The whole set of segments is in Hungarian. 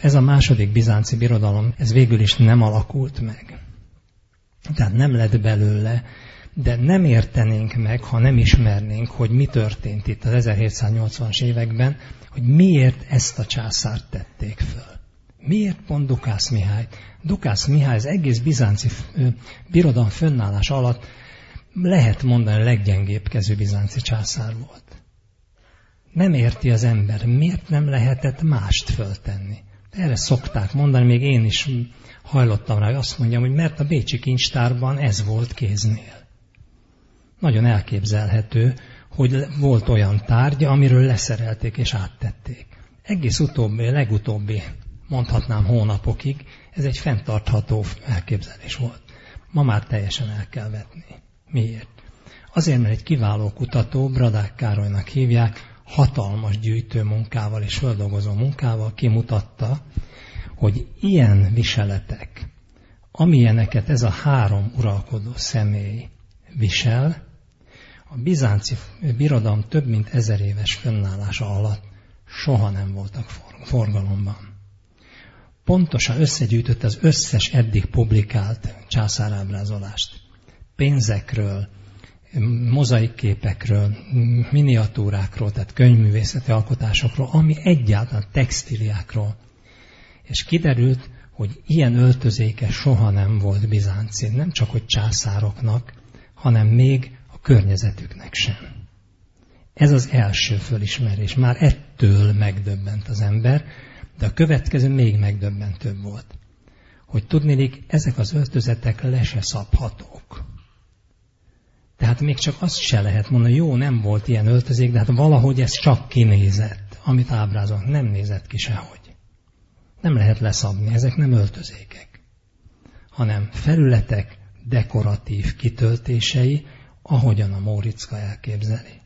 ez a második bizánci birodalom, ez végül is nem alakult meg. Tehát nem lett belőle, de nem értenénk meg, ha nem ismernénk, hogy mi történt itt az 1780-as években, hogy miért ezt a császárt tették föl. Miért pont Dukász Mihály? Dukász Mihály az egész bizánci birodalom fönnállás alatt lehet mondani a leggyengébb kezű bizánci császár volt. Nem érti az ember, miért nem lehetett mást föltenni. Erre szokták mondani, még én is hajlottam rá, hogy azt mondjam, hogy mert a Bécsi kincstárban ez volt kéznél. Nagyon elképzelhető, hogy volt olyan tárgya, amiről leszerelték és áttették. Egész utóbbi, legutóbbi, mondhatnám hónapokig, ez egy fenntartható elképzelés volt. Ma már teljesen el kell vetni. Miért? Azért, mert egy kiváló kutató, Bradák Károlynak hívják, hatalmas gyűjtő munkával és földolgozó munkával kimutatta, hogy ilyen viseletek, amilyeneket ez a három uralkodó személy visel, a bizánci birodalom több mint ezer éves fönnállása alatt soha nem voltak forgalomban. Pontosan összegyűjtött az összes eddig publikált császárábrázolást. Pénzekről, mozaikképekről, miniatúrákról, tehát könyvművészeti alkotásokról, ami egyáltalán textiliákról. És kiderült, hogy ilyen öltözéke soha nem volt bizánci, nem csak hogy császároknak, hanem még a környezetüknek sem. Ez az első fölismerés. Már ettől megdöbbent az ember, de a következő még megdöbbentőbb volt. Hogy tudnélik, ezek az öltözetek le se szabhatók. Tehát még csak azt se lehet mondani, jó, nem volt ilyen öltözék, de hát valahogy ez csak kinézett, amit ábrázol, nem nézett ki sehogy. Nem lehet leszabni, ezek nem öltözékek, hanem felületek dekoratív kitöltései, ahogyan a Móriczka elképzeli.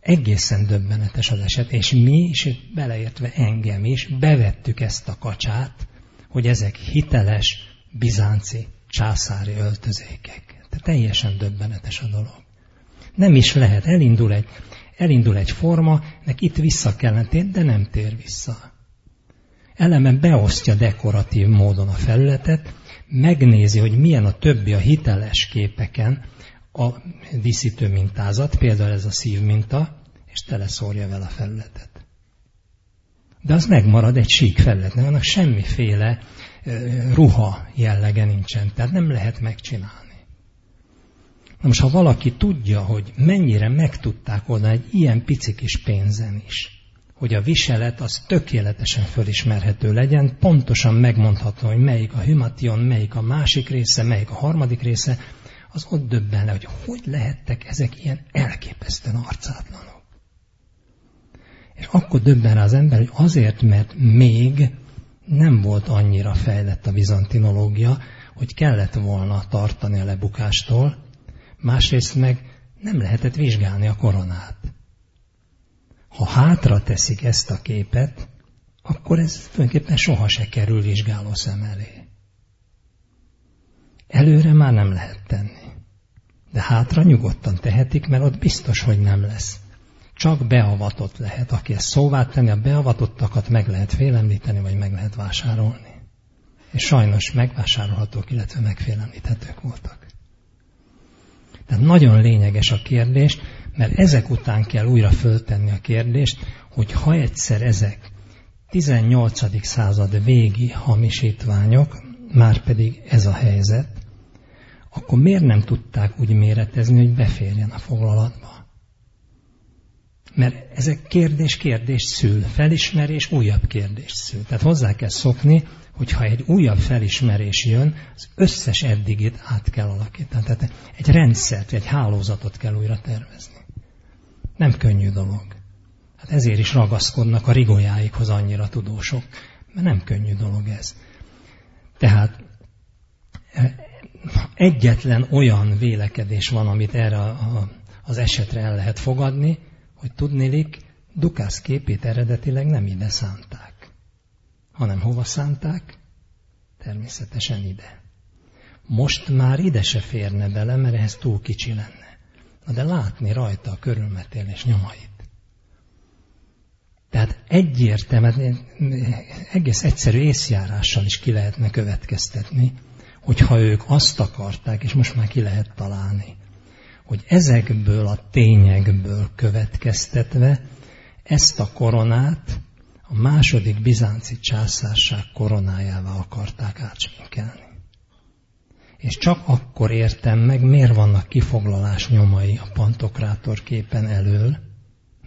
Egészen döbbenetes az eset, és mi is, beleértve engem is, bevettük ezt a kacsát, hogy ezek hiteles, bizánci, császári öltözékek. Tehát teljesen döbbenetes a dolog. Nem is lehet, elindul egy, elindul egy forma, nek itt vissza kellene térni, de nem tér vissza. Eleme beosztja dekoratív módon a felületet, megnézi, hogy milyen a többi a hiteles képeken a díszítő mintázat, például ez a szívminta, és teleszórja vele a felületet. De az megmarad egy sík felület, annak semmiféle ruha jellege nincsen, tehát nem lehet megcsinálni. Na most, ha valaki tudja, hogy mennyire meg tudták oldani egy ilyen pici kis pénzen is, hogy a viselet az tökéletesen fölismerhető legyen, pontosan megmondható, hogy melyik a hümation, melyik a másik része, melyik a harmadik része, az ott döbben le, hogy hogy lehettek ezek ilyen elképesztően arcátlanok. És akkor döbben az ember, hogy azért, mert még nem volt annyira fejlett a bizantinológia, hogy kellett volna tartani a lebukástól, másrészt meg nem lehetett vizsgálni a koronát. Ha hátra teszik ezt a képet, akkor ez tulajdonképpen soha se kerül vizsgáló szem elé. Előre már nem lehet tenni. De hátra nyugodtan tehetik, mert ott biztos, hogy nem lesz. Csak beavatott lehet. Aki ezt szóvá tenni, a beavatottakat meg lehet félemlíteni, vagy meg lehet vásárolni. És sajnos megvásárolhatók, illetve megfélemlíthetők voltak. Tehát nagyon lényeges a kérdés, mert ezek után kell újra föltenni a kérdést, hogy ha egyszer ezek 18. század végi hamisítványok, már pedig ez a helyzet, akkor miért nem tudták úgy méretezni, hogy beférjen a foglalatba? Mert ezek kérdés-kérdés szül, felismerés újabb kérdés szül. Tehát hozzá kell szokni, hogyha egy újabb felismerés jön, az összes eddigit át kell alakítani. Tehát egy rendszert, egy hálózatot kell újra tervezni. Nem könnyű dolog. Hát ezért is ragaszkodnak a rigolyáikhoz annyira tudósok, mert nem könnyű dolog ez. Tehát e, egyetlen olyan vélekedés van, amit erre a, az esetre el lehet fogadni, hogy tudnélik, Dukász képét eredetileg nem ide szánták hanem hova szánták? Természetesen ide. Most már ide se férne bele, mert ehhez túl kicsi lenne. Na de látni rajta a körülmetélés nyomait. Tehát egyértelműen, egész egyszerű észjárással is ki lehetne következtetni, hogyha ők azt akarták, és most már ki lehet találni, hogy ezekből a tényekből következtetve ezt a koronát a második bizánci császárság koronájává akarták átsminkelni. És csak akkor értem meg, miért vannak kifoglalás nyomai a pantokrátor képen elől,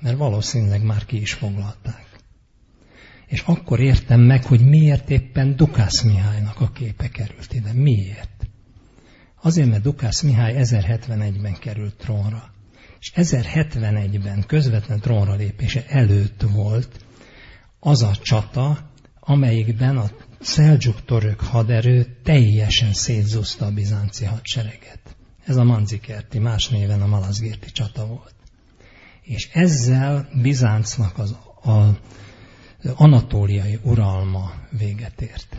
mert valószínűleg már ki is foglalták. És akkor értem meg, hogy miért éppen Dukász Mihálynak a képe került ide. Miért? Azért, mert Dukász Mihály 1071-ben került trónra. És 1071-ben közvetlen trónra lépése előtt volt az a csata, amelyikben a szeldzsuk török haderő teljesen szétzúzta a bizánci hadsereget. Ez a Manzikerti, más néven a Malazgirti csata volt. És ezzel Bizáncnak az a anatóliai uralma véget ért.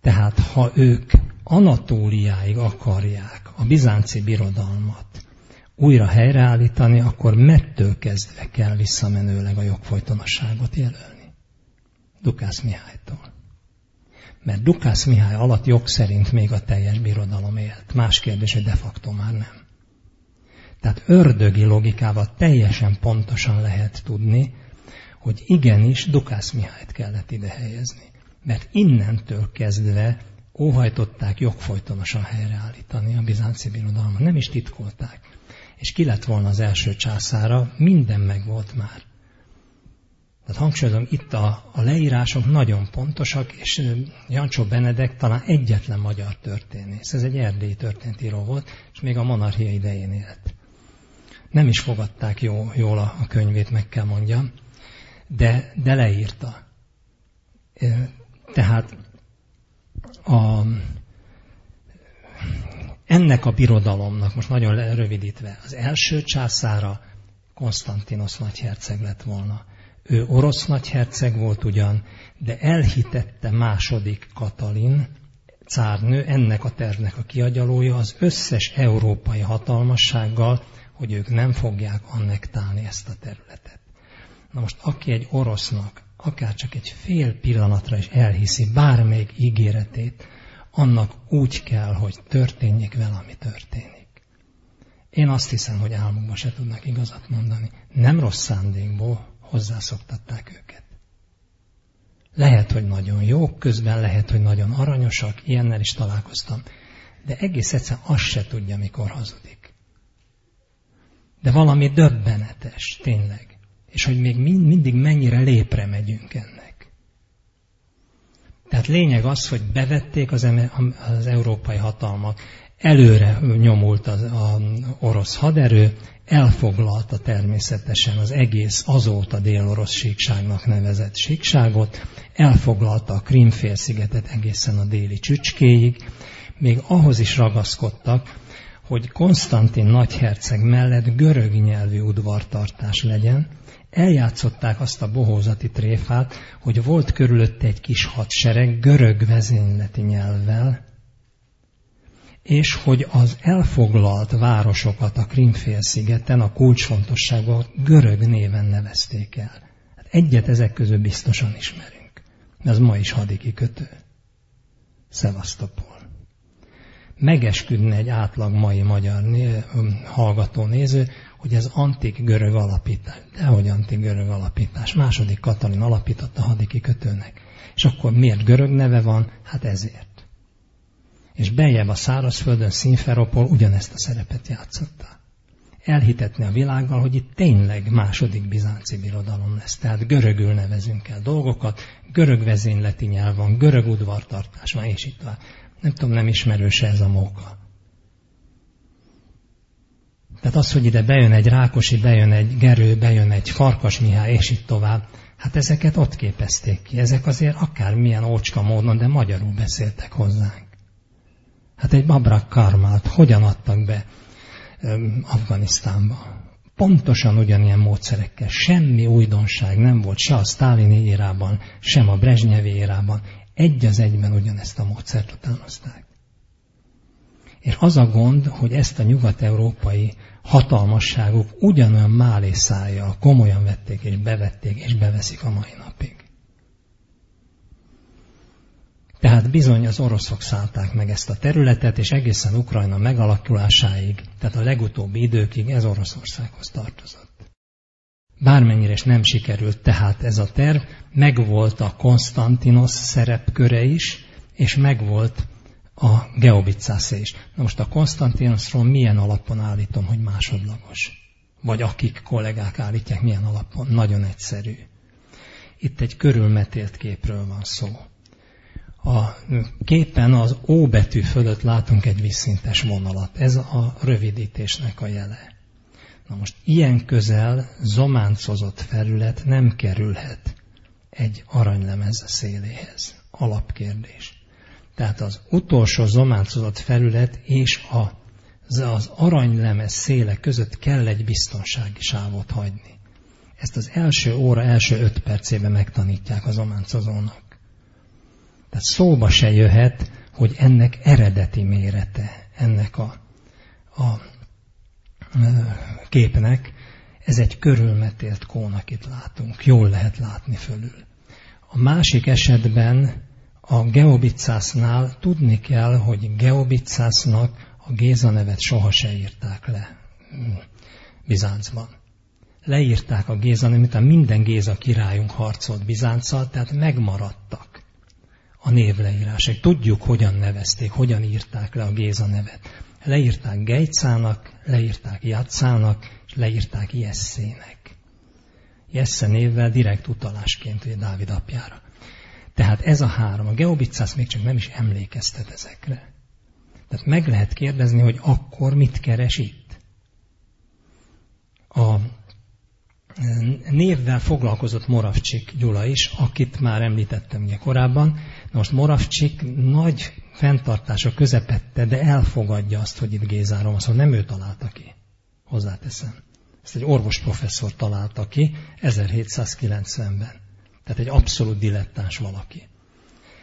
Tehát ha ők Anatóliáig akarják a bizánci birodalmat újra helyreállítani, akkor mettől kezdve kell visszamenőleg a jogfolytonosságot jelölni. Dukász Mihálytól. Mert Dukász Mihály alatt jog szerint még a teljes birodalom élt. Más kérdés, hogy de facto már nem. Tehát ördögi logikával teljesen pontosan lehet tudni, hogy igenis Dukász Mihályt kellett ide helyezni. Mert innentől kezdve óhajtották jogfolytonosan helyreállítani a bizánci birodalmat. Nem is titkolták. És ki lett volna az első császára, minden meg volt már. Tehát hangsúlyozom, itt a, a leírások nagyon pontosak, és Jancsó Benedek talán egyetlen magyar történész. Ez egy erdélyi történtíró volt, és még a monarchia idején élt. Nem is fogadták jó, jól a, a könyvét, meg kell mondjam, de, de leírta. Tehát a, ennek a birodalomnak, most nagyon rövidítve, az első császára Konstantinos nagyherceg lett volna. Ő orosz nagyherceg volt ugyan, de elhitette második Katalin, cárnő, ennek a tervnek a kiagyalója az összes európai hatalmassággal, hogy ők nem fogják annektálni ezt a területet. Na most aki egy orosznak akár csak egy fél pillanatra is elhiszi bármelyik ígéretét, annak úgy kell, hogy történjék vele, ami történik. Én azt hiszem, hogy álmukban se tudnak igazat mondani. Nem rossz szándékból hozzászoktatták őket. Lehet, hogy nagyon jók, közben lehet, hogy nagyon aranyosak, ilyennel is találkoztam, de egész egyszer azt se tudja, mikor hazudik. De valami döbbenetes, tényleg és hogy még mindig mennyire lépre megyünk ennek. Tehát lényeg az, hogy bevették az, az európai hatalmak, előre nyomult az a orosz haderő, elfoglalta természetesen az egész azóta dél-orosz síkságnak nevezett síkságot, elfoglalta a Krímfélszigetet egészen a déli csücskéig, még ahhoz is ragaszkodtak, hogy Konstantin nagyherceg mellett görög nyelvű udvartartás legyen, eljátszották azt a bohózati tréfát, hogy volt körülötte egy kis hadsereg görög vezényleti nyelvvel, és hogy az elfoglalt városokat a Krimfélszigeten a kulcsfontosságú görög néven nevezték el. Hát egyet ezek közül biztosan ismerünk. Ez ma is hadikikötő. Szevasztopol. Megesküdne egy átlag mai magyar né, hallgató néző, hogy ez antik görög alapítás. Dehogy antik görög alapítás. Második Katalin alapította hadikikötőnek. És akkor miért görög neve van? Hát ezért. És bejebb a szárazföldön Színferopol ugyanezt a szerepet játszotta. Elhitetni a világgal, hogy itt tényleg második bizánci birodalom lesz. Tehát görögül nevezünk el dolgokat, görög vezényleti nyelv van, görög udvartartás van, és itt van. Nem tudom, nem ismerőse ez a móka. Tehát az, hogy ide bejön egy Rákosi, bejön egy Gerő, bejön egy Farkas Mihály, és itt tovább, hát ezeket ott képezték ki. Ezek azért akármilyen ócska módon, de magyarul beszéltek hozzánk. Hát egy Babrak Karmát hogyan adtak be um, Afganisztánba? Pontosan ugyanilyen módszerekkel. Semmi újdonság nem volt se a Sztálini érában, sem a Brezsnyevi érában. Egy az egyben ugyanezt a módszert utánozták. És az a gond, hogy ezt a nyugat-európai hatalmasságuk ugyanolyan málészájjal komolyan vették és bevették és beveszik a mai napig. Tehát bizony az oroszok szállták meg ezt a területet, és egészen Ukrajna megalakulásáig, tehát a legutóbbi időkig ez Oroszországhoz tartozott. Bármennyire is nem sikerült tehát ez a terv, megvolt a Konstantinos szerepköre is, és megvolt a Geobicászé is. Na most a Konstantinosról milyen alapon állítom, hogy másodlagos? Vagy akik kollégák állítják, milyen alapon? Nagyon egyszerű. Itt egy körülmetélt képről van szó. A képen az O betű fölött látunk egy vízszintes vonalat. Ez a rövidítésnek a jele. Na most ilyen közel zománcozott felület nem kerülhet egy aranylemez széléhez. Alapkérdés. Tehát az utolsó zománcozott felület és a, az aranylemez széle között kell egy biztonsági sávot hagyni. Ezt az első óra első öt percében megtanítják az ománcozónak. Tehát szóba se jöhet, hogy ennek eredeti mérete, ennek a, a képnek, ez egy körülmetélt kónak itt látunk. Jól lehet látni fölül. A másik esetben a Geobicásznál tudni kell, hogy Geobicásznak a Géza nevet soha se írták le Bizáncban. Leírták a Géza nevet, miután minden Géza királyunk harcolt Bizánccal, tehát megmaradtak a névleírások. Tudjuk, hogyan nevezték, hogyan írták le a Géza nevet. Leírták Gejcának, leírták Játszának, és leírták Jesszének. Jesse névvel direkt utalásként Dávid apjára. Tehát ez a három. A Geobicász még csak nem is emlékeztet ezekre. Tehát meg lehet kérdezni, hogy akkor mit keres itt? A névvel foglalkozott Moravcsik Gyula is, akit már említettem ugye korábban. Na most Moravcsik nagy fenntartása közepette, de elfogadja azt, hogy itt Gézáról van, nem ő találta ki. Hozzáteszem. Ezt egy orvos professzor találta ki 1790-ben. Tehát egy abszolút dilettáns valaki.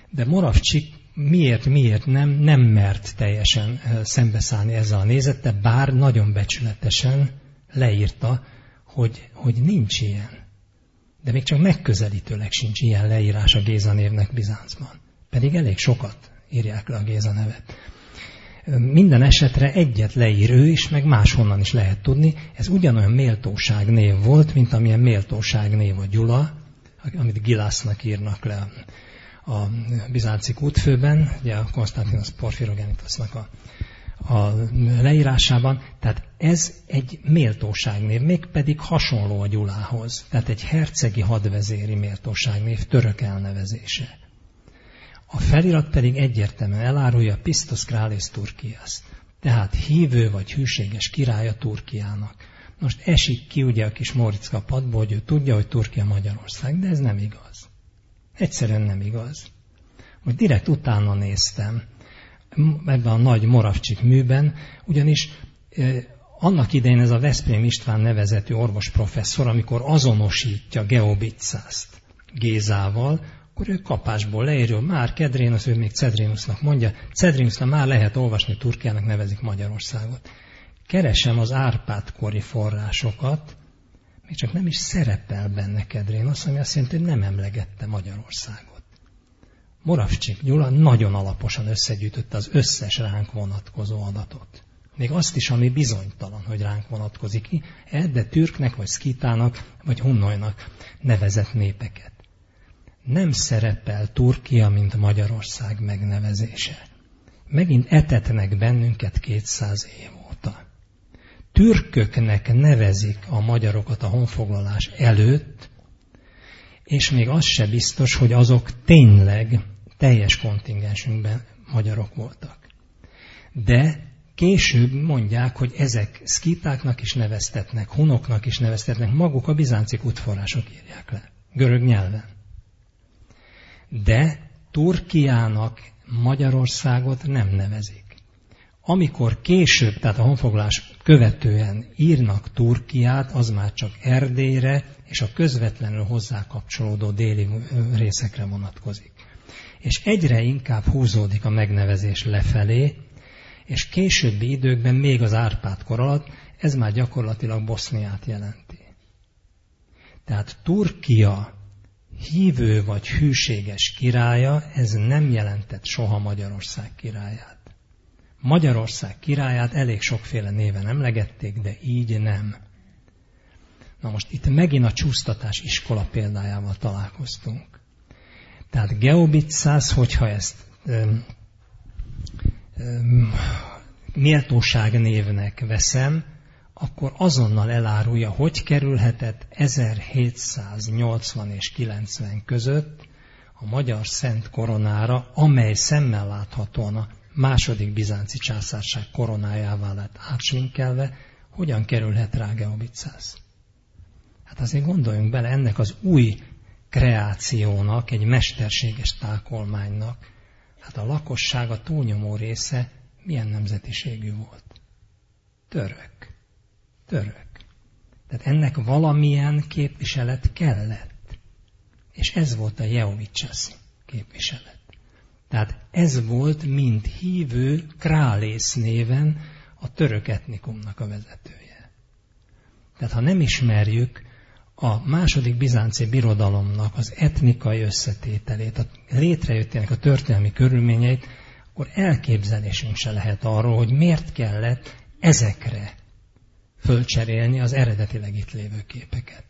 De Moravcsik miért, miért nem, nem mert teljesen szembeszállni ezzel a nézettel, bár nagyon becsületesen leírta, hogy, hogy nincs ilyen. De még csak megközelítőleg sincs ilyen leírás a Géza névnek Bizáncban. Pedig elég sokat írják le a Géza nevet. Minden esetre egyet leír ő is, meg máshonnan is lehet tudni. Ez ugyanolyan méltóság név volt, mint amilyen méltóság név a Gyula, amit Gilásznak írnak le a bizánci kútfőben, ugye a Konstantinos Porfirogenitosnak a a leírásában, tehát ez egy méltóságnév, mégpedig hasonló a Gyulához, tehát egy hercegi hadvezéri méltóságnév török elnevezése. A felirat pedig egyértelműen elárulja Pistos Králész Turkiaszt, tehát hívő vagy hűséges királya Turkiának. Most esik ki ugye a kis Móricka padból, hogy ő tudja, hogy Turkia Magyarország, de ez nem igaz. Egyszerűen nem igaz. Most direkt utána néztem, ebben a nagy Moravcsik műben, ugyanis annak idején ez a Veszprém István nevezetű orvos professzor, amikor azonosítja Geobicászt Gézával, akkor ő kapásból leírja, már Kedrénusz, ő még Cedrénusznak mondja, Cedrénusznak már lehet olvasni, Turkiának nevezik Magyarországot. Keresem az Árpád-kori forrásokat, még csak nem is szerepel benne Kedrénusz, ami azt jelenti, hogy nem emlegette Magyarországot. Moravcsik Gyula nagyon alaposan összegyűjtötte az összes ránk vonatkozó adatot. Még azt is, ami bizonytalan, hogy ránk vonatkozik ki, de türknek, vagy szkitának, vagy hunnojnak nevezett népeket. Nem szerepel Turkia, mint Magyarország megnevezése. Megint etetnek bennünket 200 év. Türköknek nevezik a magyarokat a honfoglalás előtt, és még az se biztos, hogy azok tényleg teljes kontingensünkben magyarok voltak. De később mondják, hogy ezek szkitáknak is neveztetnek, hunoknak is neveztetnek, maguk a bizánci kutforrások írják le, görög nyelven. De Turkiának Magyarországot nem nevezik. Amikor később, tehát a honfoglalás követően írnak Turkiát, az már csak Erdélyre és a közvetlenül hozzá kapcsolódó déli részekre vonatkozik és egyre inkább húzódik a megnevezés lefelé, és későbbi időkben még az Árpád kor alatt ez már gyakorlatilag Boszniát jelenti. Tehát Turkia hívő vagy hűséges királya, ez nem jelentett soha Magyarország királyát. Magyarország királyát elég sokféle néven emlegették, de így nem. Na most itt megint a csúsztatás iskola példájával találkoztunk. Tehát Geobitszász, hogyha ezt öm, öm, méltóság névnek veszem, akkor azonnal elárulja, hogy kerülhetett 1780 és 90 között a magyar szent koronára, amely szemmel láthatóan a második bizánci császárság koronájává lett átsminkelve, hogyan kerülhet rá Geobicász. Hát azért gondoljunk bele ennek az új kreációnak, egy mesterséges tákolmánynak, hát a lakosság a túlnyomó része milyen nemzetiségű volt? Török. Török. Tehát ennek valamilyen képviselet kellett. És ez volt a Jehovicsasz képviselet. Tehát ez volt, mint hívő Králész néven a török etnikumnak a vezetője. Tehát ha nem ismerjük a második bizánci birodalomnak az etnikai összetételét, a létrejöttének a történelmi körülményeit, akkor elképzelésünk se lehet arról, hogy miért kellett ezekre fölcserélni az eredetileg itt lévő képeket.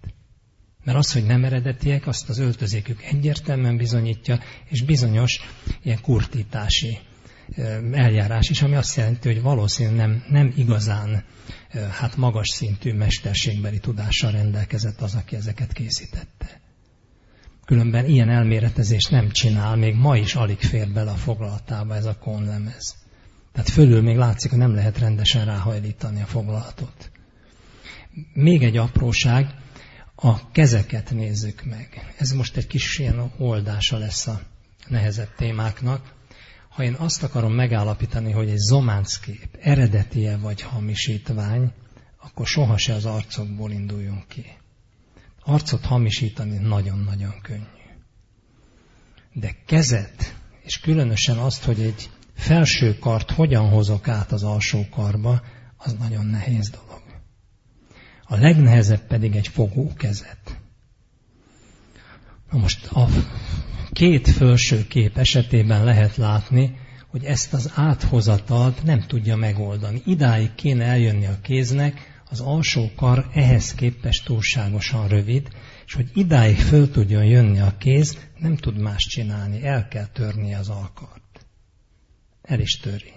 Mert az, hogy nem eredetiek, azt az öltözékük egyértelműen bizonyítja, és bizonyos ilyen kurtítási eljárás is, ami azt jelenti, hogy valószínűleg nem, nem igazán hát magas szintű mesterségbeli tudással rendelkezett az, aki ezeket készítette. Különben ilyen elméretezést nem csinál, még ma is alig fér bele a foglalatába ez a konlemez. Tehát fölül még látszik, hogy nem lehet rendesen ráhajlítani a foglalatot. Még egy apróság, a kezeket nézzük meg. Ez most egy kis ilyen oldása lesz a nehezebb témáknak. Ha én azt akarom megállapítani, hogy egy kép eredetie vagy hamisítvány, akkor soha se az arcokból induljunk ki. Arcot hamisítani nagyon-nagyon könnyű. De kezet, és különösen azt, hogy egy felső kart hogyan hozok át az alsó karba, az nagyon nehéz dolog. A legnehezebb pedig egy fogókezet. Na most a két felső kép esetében lehet látni, hogy ezt az áthozatalt nem tudja megoldani. Idáig kéne eljönni a kéznek, az alsó kar ehhez képest túlságosan rövid, és hogy idáig föl tudjon jönni a kéz, nem tud más csinálni, el kell törni az alkart. El is töri.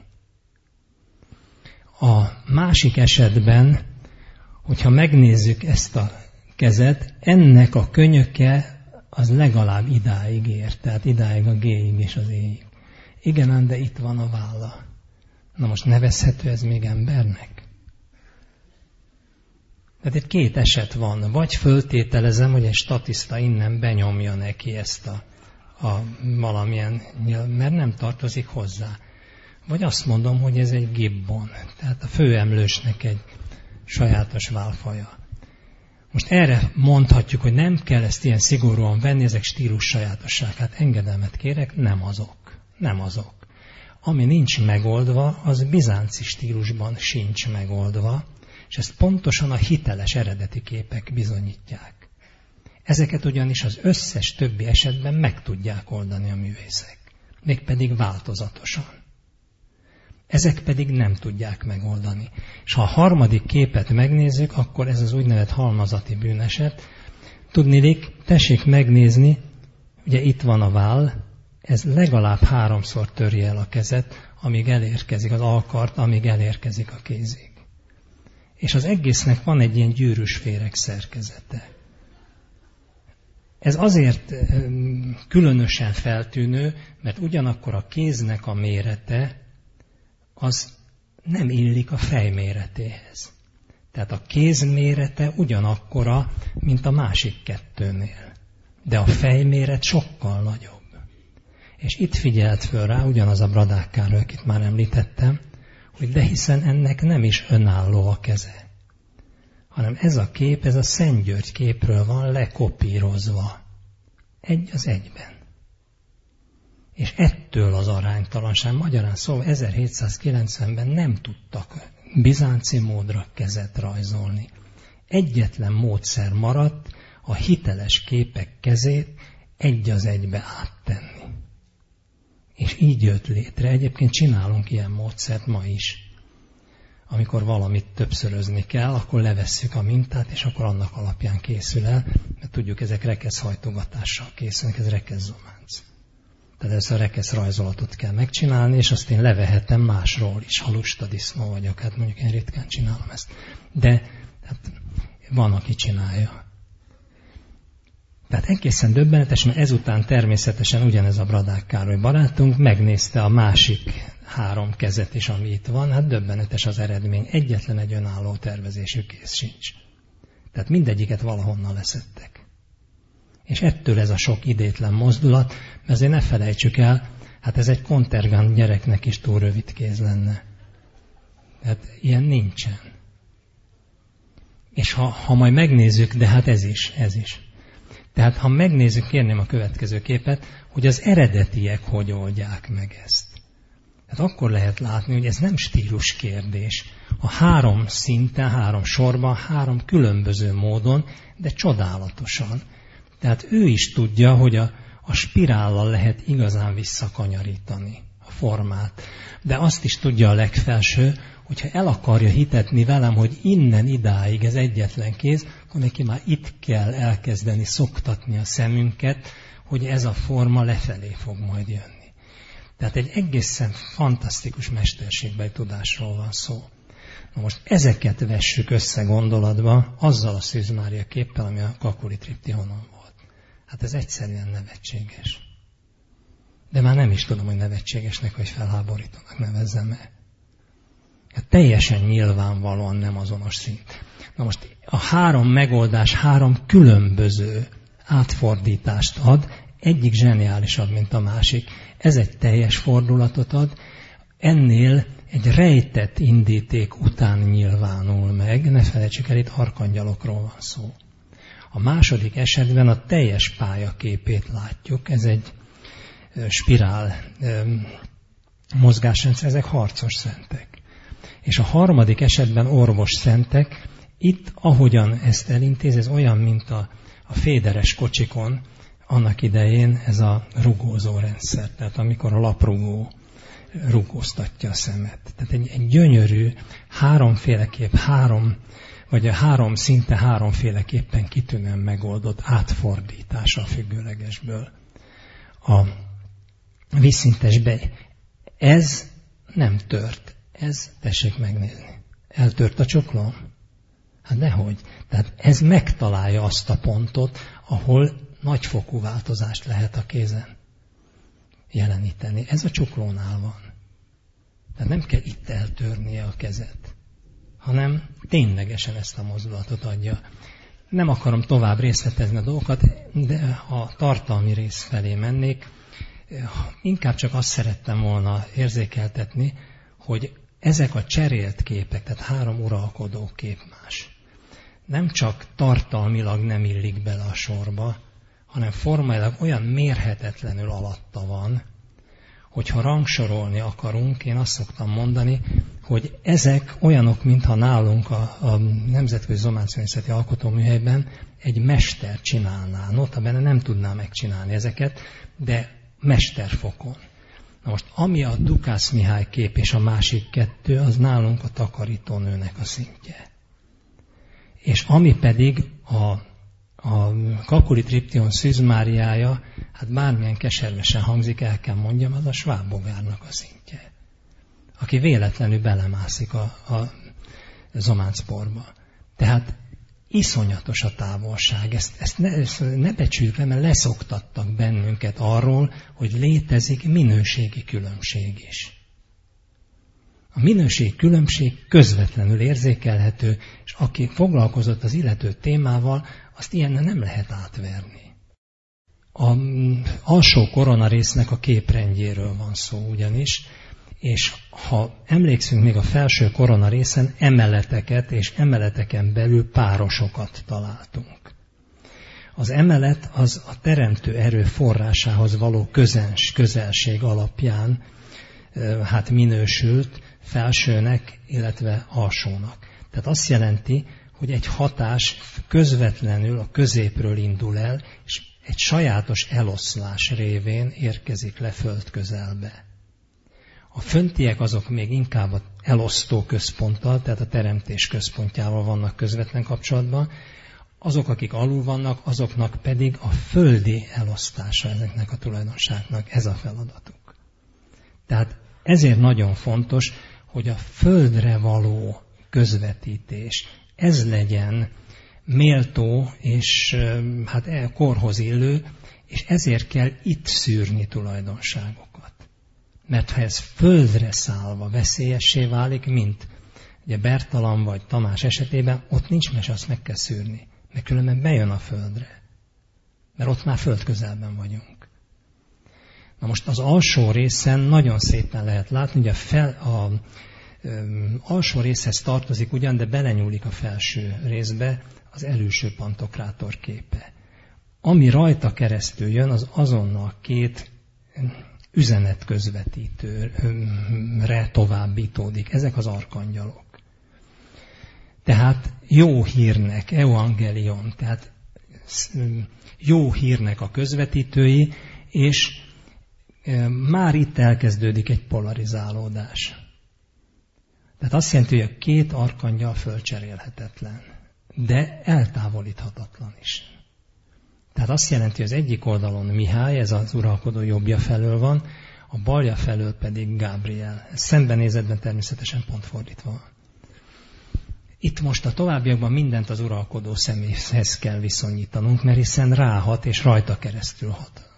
A másik esetben hogyha megnézzük ezt a kezet, ennek a könyöke az legalább idáig ér, tehát idáig a G-ig és az E-ig. Igen, de itt van a válla. Na most nevezhető ez még embernek? Tehát itt két eset van. Vagy föltételezem, hogy egy statiszta innen benyomja neki ezt a, a valamilyen, mert nem tartozik hozzá. Vagy azt mondom, hogy ez egy gibbon, tehát a főemlősnek egy sajátos válfaja. Most erre mondhatjuk, hogy nem kell ezt ilyen szigorúan venni, ezek stílus sajátosság. Hát engedelmet kérek, nem azok. Nem azok. Ami nincs megoldva, az bizánci stílusban sincs megoldva, és ezt pontosan a hiteles eredeti képek bizonyítják. Ezeket ugyanis az összes többi esetben meg tudják oldani a művészek, mégpedig változatosan. Ezek pedig nem tudják megoldani. És ha a harmadik képet megnézzük, akkor ez az úgynevezett halmazati bűneset. Tudnélik, tessék megnézni, ugye itt van a váll, ez legalább háromszor törje el a kezet, amíg elérkezik az alkart, amíg elérkezik a kézig. És az egésznek van egy ilyen gyűrűs féreg szerkezete. Ez azért különösen feltűnő, mert ugyanakkor a kéznek a mérete az nem illik a fej méretéhez. Tehát a kéz mérete ugyanakkora, mint a másik kettőnél. De a fejméret sokkal nagyobb. És itt figyelt föl rá ugyanaz a Bradák akit már említettem, hogy de hiszen ennek nem is önálló a keze, hanem ez a kép, ez a Szent György képről van lekopírozva. Egy az egyben. És ettől az aránytalanság, magyarán szóval 1790-ben nem tudtak bizánci módra kezet rajzolni. Egyetlen módszer maradt a hiteles képek kezét egy az egybe áttenni. És így jött létre. Egyébként csinálunk ilyen módszert ma is. Amikor valamit többszörözni kell, akkor levesszük a mintát, és akkor annak alapján készül el, mert tudjuk, ezek rekeszhajtogatással készülnek, ez rekeszzománc. Tehát ezt a rekesz rajzolatot kell megcsinálni, és azt én levehetem másról is, ha lusta disznó vagyok, hát mondjuk én ritkán csinálom ezt. De hát van, aki csinálja. Tehát egészen döbbenetes, mert ezután természetesen ugyanez a Bradák Károly barátunk megnézte a másik három kezet is, ami itt van, hát döbbenetes az eredmény. Egyetlen egy önálló tervezésű kész sincs. Tehát mindegyiket valahonnan leszettek. És ettől ez a sok idétlen mozdulat, mert azért ne felejtsük el, hát ez egy kontergan gyereknek is túl rövid kéz lenne. Tehát ilyen nincsen. És ha, ha majd megnézzük, de hát ez is, ez is. Tehát ha megnézzük, kérném a következő képet, hogy az eredetiek hogy oldják meg ezt. Tehát akkor lehet látni, hogy ez nem stílus kérdés. A három szinten, három sorban, három különböző módon, de csodálatosan. Tehát ő is tudja, hogy a, a spirállal lehet igazán visszakanyarítani a formát. De azt is tudja a legfelső, hogyha el akarja hitetni velem, hogy innen idáig ez egyetlen kéz, akkor neki már itt kell elkezdeni szoktatni a szemünket, hogy ez a forma lefelé fog majd jönni. Tehát egy egészen fantasztikus mesterségbeli tudásról van szó. Na most ezeket vessük össze gondolatba azzal a Szűzmária képpel, ami a Kakuli triptihonon volt. Hát ez egyszerűen nevetséges. De már nem is tudom, hogy nevetségesnek vagy felháborítónak nevezzem el. Hát teljesen nyilvánvalóan nem azonos szint. Na most a három megoldás három különböző átfordítást ad, egyik zseniálisabb, mint a másik. Ez egy teljes fordulatot ad, ennél egy rejtett indíték után nyilvánul meg, ne felejtsük el, itt arkangyalokról van szó. A második esetben a teljes pályaképét látjuk, ez egy spirál mozgásrendszer, ezek harcos szentek. És a harmadik esetben orvos szentek, itt, ahogyan ezt elintéz, ez olyan, mint a, a féderes kocsikon, annak idején ez a rugózó rendszer, tehát amikor a laprugó rugóztatja a szemet. Tehát egy, egy gyönyörű, háromféleképp, három, vagy a három szinte háromféleképpen kitűnően megoldott átfordítása a függőlegesből. A vízszintesbe ez nem tört. Ez, tessék megnézni. Eltört a csoklom? Hát nehogy. Tehát ez megtalálja azt a pontot, ahol nagyfokú változást lehet a kézen jeleníteni. Ez a csuklónál van. Tehát nem kell itt eltörnie a kezet, hanem ténylegesen ezt a mozdulatot adja. Nem akarom tovább részletezni a dolgokat, de a tartalmi rész felé mennék. Inkább csak azt szerettem volna érzékeltetni, hogy ezek a cserélt képek, tehát három uralkodó kép más, nem csak tartalmilag nem illik bele a sorba, hanem formailag olyan mérhetetlenül alatta van, hogyha rangsorolni akarunk, én azt szoktam mondani, hogy ezek olyanok, mintha nálunk a, a Nemzetközi Zománcművészeti Alkotóműhelyben egy mester csinálná. benne nem tudná megcsinálni ezeket, de mesterfokon. Na most, ami a Dukász Mihály kép és a másik kettő, az nálunk a takarítónőnek a szintje. És ami pedig a a Kakuli Tription Szűzmáriája, hát bármilyen keservesen hangzik, el kell mondjam, az a svábbogárnak a szintje. Aki véletlenül belemászik a, a zománcporba. Tehát iszonyatos a távolság. Ezt, ezt, ne, ne becsüljük le, mert leszoktattak bennünket arról, hogy létezik minőségi különbség is. A minőség különbség közvetlenül érzékelhető, és aki foglalkozott az illető témával, azt ilyen nem lehet átverni. A alsó korona résznek a képrendjéről van szó ugyanis, és ha emlékszünk még a felső korona részen, emeleteket és emeleteken belül párosokat találtunk. Az emelet az a teremtő erő forrásához való közens, közelség alapján hát minősült felsőnek, illetve alsónak. Tehát azt jelenti, hogy egy hatás közvetlenül a középről indul el, és egy sajátos eloszlás révén érkezik le föld közelbe. A föntiek azok még inkább a elosztó központtal, tehát a teremtés központjával vannak közvetlen kapcsolatban, azok, akik alul vannak, azoknak pedig a földi elosztása ezeknek a tulajdonságnak, ez a feladatuk. Tehát ezért nagyon fontos, hogy a földre való közvetítés, ez legyen méltó és hát e, korhoz illő, és ezért kell itt szűrni tulajdonságokat. Mert ha ez földre szállva veszélyessé válik, mint ugye Bertalan vagy Tamás esetében, ott nincs mese, azt meg kell szűrni. Mert különben bejön a földre. Mert ott már föld közelben vagyunk. Na most az alsó részen nagyon szépen lehet látni, hogy a, fel, a alsó részhez tartozik ugyan, de belenyúlik a felső részbe az előső pantokrátor képe. Ami rajta keresztül jön, az azonnal két üzenet közvetítőre továbbítódik. Ezek az arkangyalok. Tehát jó hírnek, evangelion, tehát jó hírnek a közvetítői, és már itt elkezdődik egy polarizálódás. Tehát azt jelenti, hogy a két arkangyal fölcserélhetetlen, de eltávolíthatatlan is. Tehát azt jelenti, hogy az egyik oldalon Mihály, ez az uralkodó jobbja felől van, a balja felől pedig Gabriel. Ez szembenézetben természetesen pont fordítva van. Itt most a továbbiakban mindent az uralkodó személyhez kell viszonyítanunk, mert hiszen ráhat és rajta keresztül hat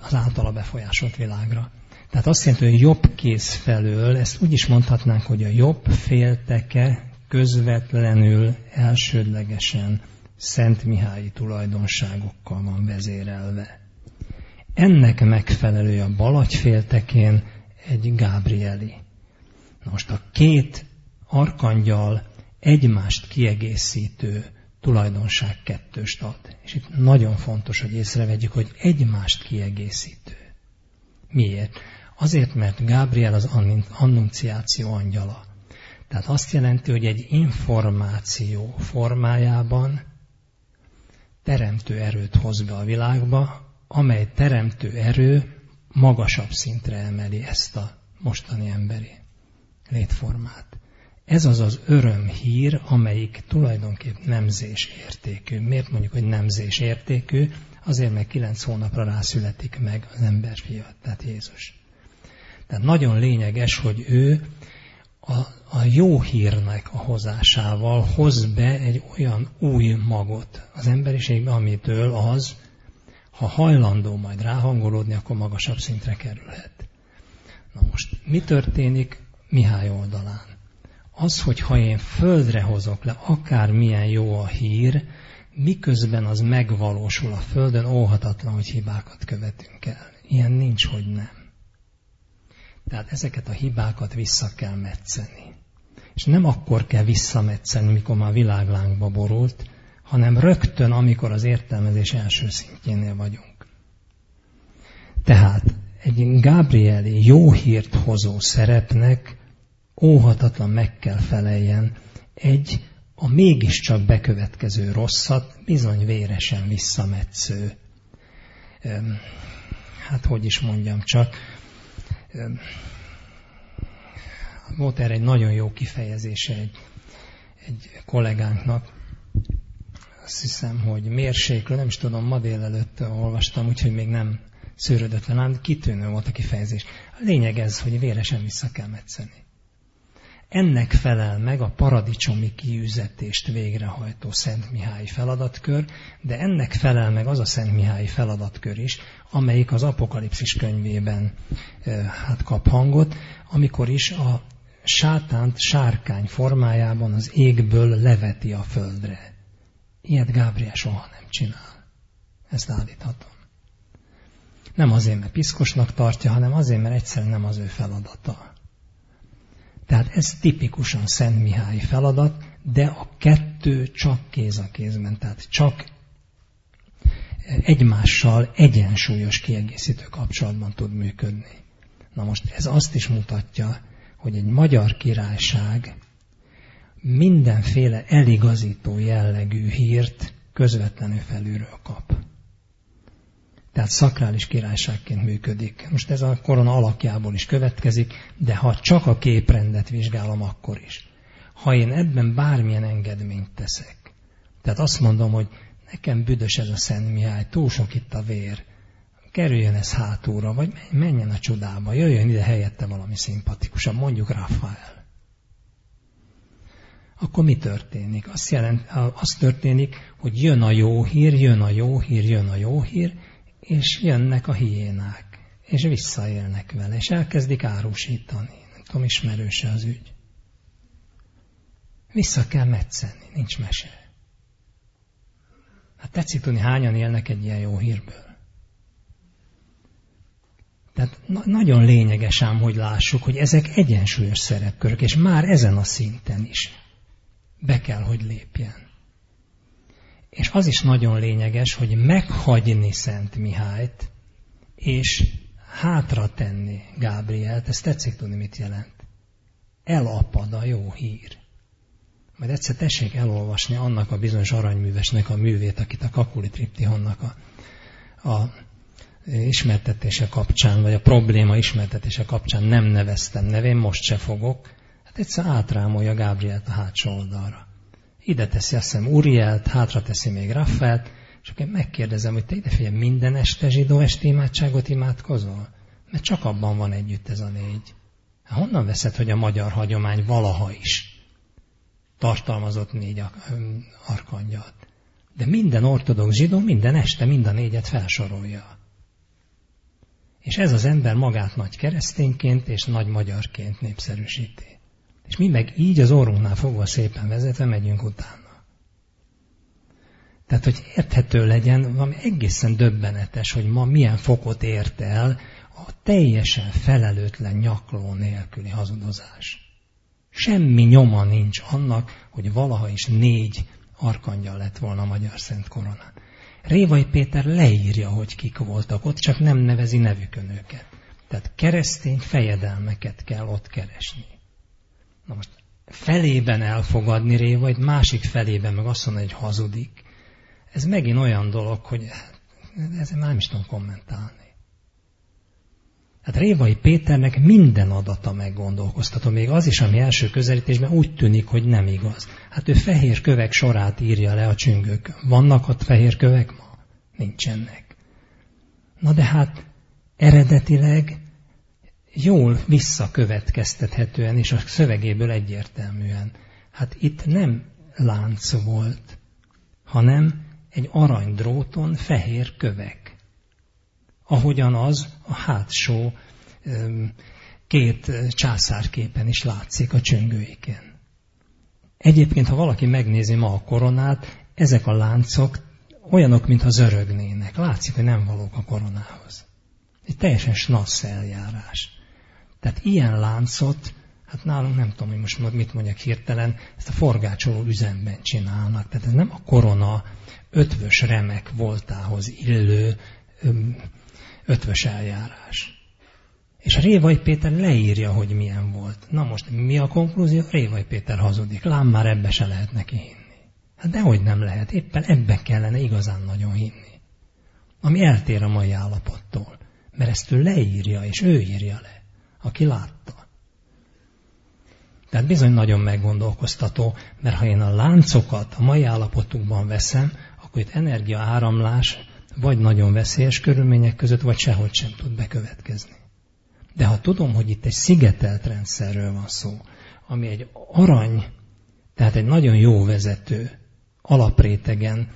az általa befolyásolt világra. Tehát azt jelenti, hogy jobb kéz felől, ezt úgy is mondhatnánk, hogy a jobb félteke közvetlenül, elsődlegesen Szent Mihályi tulajdonságokkal van vezérelve. Ennek megfelelő a balagyféltekén egy Gábrieli. Na most a két arkangyal egymást kiegészítő tulajdonság kettőst ad. És itt nagyon fontos, hogy észrevegyük, hogy egymást kiegészítő. Miért? Azért, mert Gábriel az annunciáció angyala. Tehát azt jelenti, hogy egy információ formájában teremtő erőt hoz be a világba, amely teremtő erő magasabb szintre emeli ezt a mostani emberi létformát. Ez az az örömhír, amelyik tulajdonképp nemzés értékű. Miért mondjuk, hogy nemzés értékű? Azért, mert kilenc hónapra rászületik meg az emberfia, tehát Jézus. Tehát nagyon lényeges, hogy ő a, a jó hírnek a hozásával hoz be egy olyan új magot az emberiségbe, amitől az, ha hajlandó majd ráhangolódni, akkor magasabb szintre kerülhet. Na most, mi történik Mihály oldalán? Az, hogy ha én földre hozok le, akár milyen jó a hír, miközben az megvalósul a földön, óhatatlan, hogy hibákat követünk el. Ilyen nincs, hogy nem. Tehát ezeket a hibákat vissza kell metszeni. És nem akkor kell visszametszeni, mikor már világlángba borult, hanem rögtön, amikor az értelmezés első szintjénél vagyunk. Tehát egy Gabrieli jó hírt hozó szerepnek óhatatlan meg kell feleljen egy a mégiscsak bekövetkező rosszat bizony véresen visszametsző, hát hogy is mondjam csak, volt erre egy nagyon jó kifejezése egy, egy kollégánknak, azt hiszem, hogy mérséklő, nem is tudom, ma délelőtt olvastam, úgyhogy még nem szőrödött le, kitűnő volt a kifejezés. A lényeg ez, hogy véresen vissza kell metszeni. Ennek felel meg a paradicsomi kiüzetést végrehajtó Szent Mihályi feladatkör, de ennek felel meg az a Szent Mihályi feladatkör is, amelyik az Apokalipszis könyvében hát kap hangot, amikor is a sátánt sárkány formájában az égből leveti a földre. Ilyet Gábriel soha nem csinál. Ezt állíthatom. Nem azért, mert piszkosnak tartja, hanem azért, mert egyszerűen nem az ő feladata. Tehát ez tipikusan Szent Mihály feladat, de a kettő csak kéz a kézben, tehát csak egymással egyensúlyos kiegészítő kapcsolatban tud működni. Na most ez azt is mutatja, hogy egy magyar királyság mindenféle eligazító jellegű hírt közvetlenül felülről kap. Tehát szakrális királyságként működik. Most ez a korona alakjából is következik, de ha csak a képrendet vizsgálom, akkor is. Ha én ebben bármilyen engedményt teszek, tehát azt mondom, hogy nekem büdös ez a Szent Mihály, túl sok itt a vér, kerüljön ez hátulra, vagy menjen a csodába, jöjjön ide helyette valami szimpatikusabb, mondjuk Rafael. Akkor mi történik? Azt, jelent, az történik, hogy jön a jó hír, jön a jó hír, jön a jó hír, és jönnek a hiénák, és visszaélnek vele, és elkezdik árusítani. Nem tudom, ismerőse az ügy. Vissza kell metszenni, nincs mese. Hát tetszik tudni, hányan élnek egy ilyen jó hírből. Tehát na- nagyon lényeges ám, hogy lássuk, hogy ezek egyensúlyos szerepkörök, és már ezen a szinten is be kell, hogy lépjen. És az is nagyon lényeges, hogy meghagyni Szent Mihályt, és hátra tenni Gábrielt, ezt tetszik tudni, mit jelent. Elapad a jó hír. Majd egyszer tessék elolvasni annak a bizonyos aranyművesnek a művét, akit a Kakuli Triptihonnak a, a ismertetése kapcsán, vagy a probléma ismertetése kapcsán nem neveztem nevén, most se fogok. Hát egyszer átrámolja Gábrielt a hátsó oldalra. Ide teszi azt hiszem Urielt, hátra teszi még Raffelt, és akkor megkérdezem, hogy te ide figyelj, minden este zsidó esti imádságot imádkozol? Mert csak abban van együtt ez a négy. Hát honnan veszed, hogy a magyar hagyomány valaha is tartalmazott négy arkangyalt? De minden ortodox zsidó minden este mind a négyet felsorolja. És ez az ember magát nagy keresztényként és nagy magyarként népszerűsíti. És mi meg így az orrunknál fogva szépen vezetve megyünk utána. Tehát, hogy érthető legyen, valami egészen döbbenetes, hogy ma milyen fokot ért el a teljesen felelőtlen nyakló nélküli hazudozás. Semmi nyoma nincs annak, hogy valaha is négy arkangyal lett volna a Magyar Szent Koronán. Révai Péter leírja, hogy kik voltak ott, csak nem nevezi nevükön őket. Tehát keresztény fejedelmeket kell ott keresni. Na most felében elfogadni Révait, másik felében meg azt mondani, hogy hazudik. Ez megint olyan dolog, hogy ezzel már nem is tudom kommentálni. Hát Révai Péternek minden adata meggondolkoztató, még az is, ami első közelítésben úgy tűnik, hogy nem igaz. Hát ő fehér kövek sorát írja le a csüngők. Vannak ott fehér kövek ma? Nincsenek. Na de hát eredetileg jól visszakövetkeztethetően, és a szövegéből egyértelműen. Hát itt nem lánc volt, hanem egy aranydróton fehér kövek ahogyan az a hátsó két császárképen is látszik a csöngőiken. Egyébként, ha valaki megnézi ma a koronát, ezek a láncok olyanok, mintha zörögnének. Látszik, hogy nem valók a koronához. Egy teljesen snassz eljárás. Tehát ilyen láncot, hát nálunk nem tudom, hogy most mit mondjak hirtelen, ezt a forgácsoló üzemben csinálnak. Tehát ez nem a korona ötvös remek voltához illő ötvös eljárás. És Révai Péter leírja, hogy milyen volt. Na most mi a konklúzió? Révai Péter hazudik. Lám már ebbe se lehet neki hinni. Hát dehogy nem lehet, éppen ebbe kellene igazán nagyon hinni. Ami eltér a mai állapottól. Mert ezt ő leírja, és ő írja le, aki látta. Tehát bizony nagyon meggondolkoztató, mert ha én a láncokat a mai állapotukban veszem, akkor itt energia áramlás vagy nagyon veszélyes körülmények között, vagy sehogy sem tud bekövetkezni. De ha tudom, hogy itt egy szigetelt rendszerről van szó, ami egy arany, tehát egy nagyon jó vezető alaprétegen,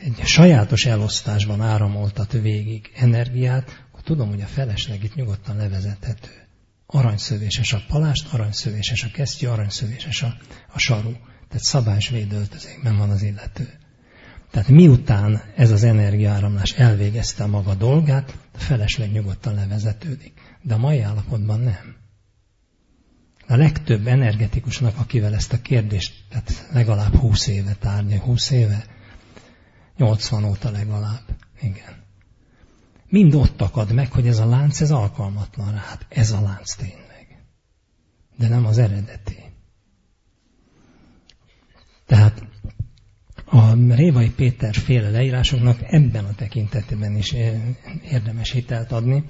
egy sajátos elosztásban áramoltat végig energiát, akkor tudom, hogy a felesleg itt nyugodtan levezethető. Aranyszövéses a palást, aranyszövéses a kesztyű, aranyszövéses a, a saru. Tehát szabás védöltözékben van az illető. Tehát miután ez az energiáramlás elvégezte a maga dolgát, a felesleg nyugodtan levezetődik. De a mai állapotban nem. A legtöbb energetikusnak, akivel ezt a kérdést, tehát legalább 20 éve tárgya, 20 éve, 80 óta legalább, igen. Mind ott akad meg, hogy ez a lánc, ez alkalmatlan rá. Hát ez a lánc tényleg. De nem az eredeti. Tehát a Révai Péter féle leírásoknak ebben a tekintetében is érdemes hitelt adni.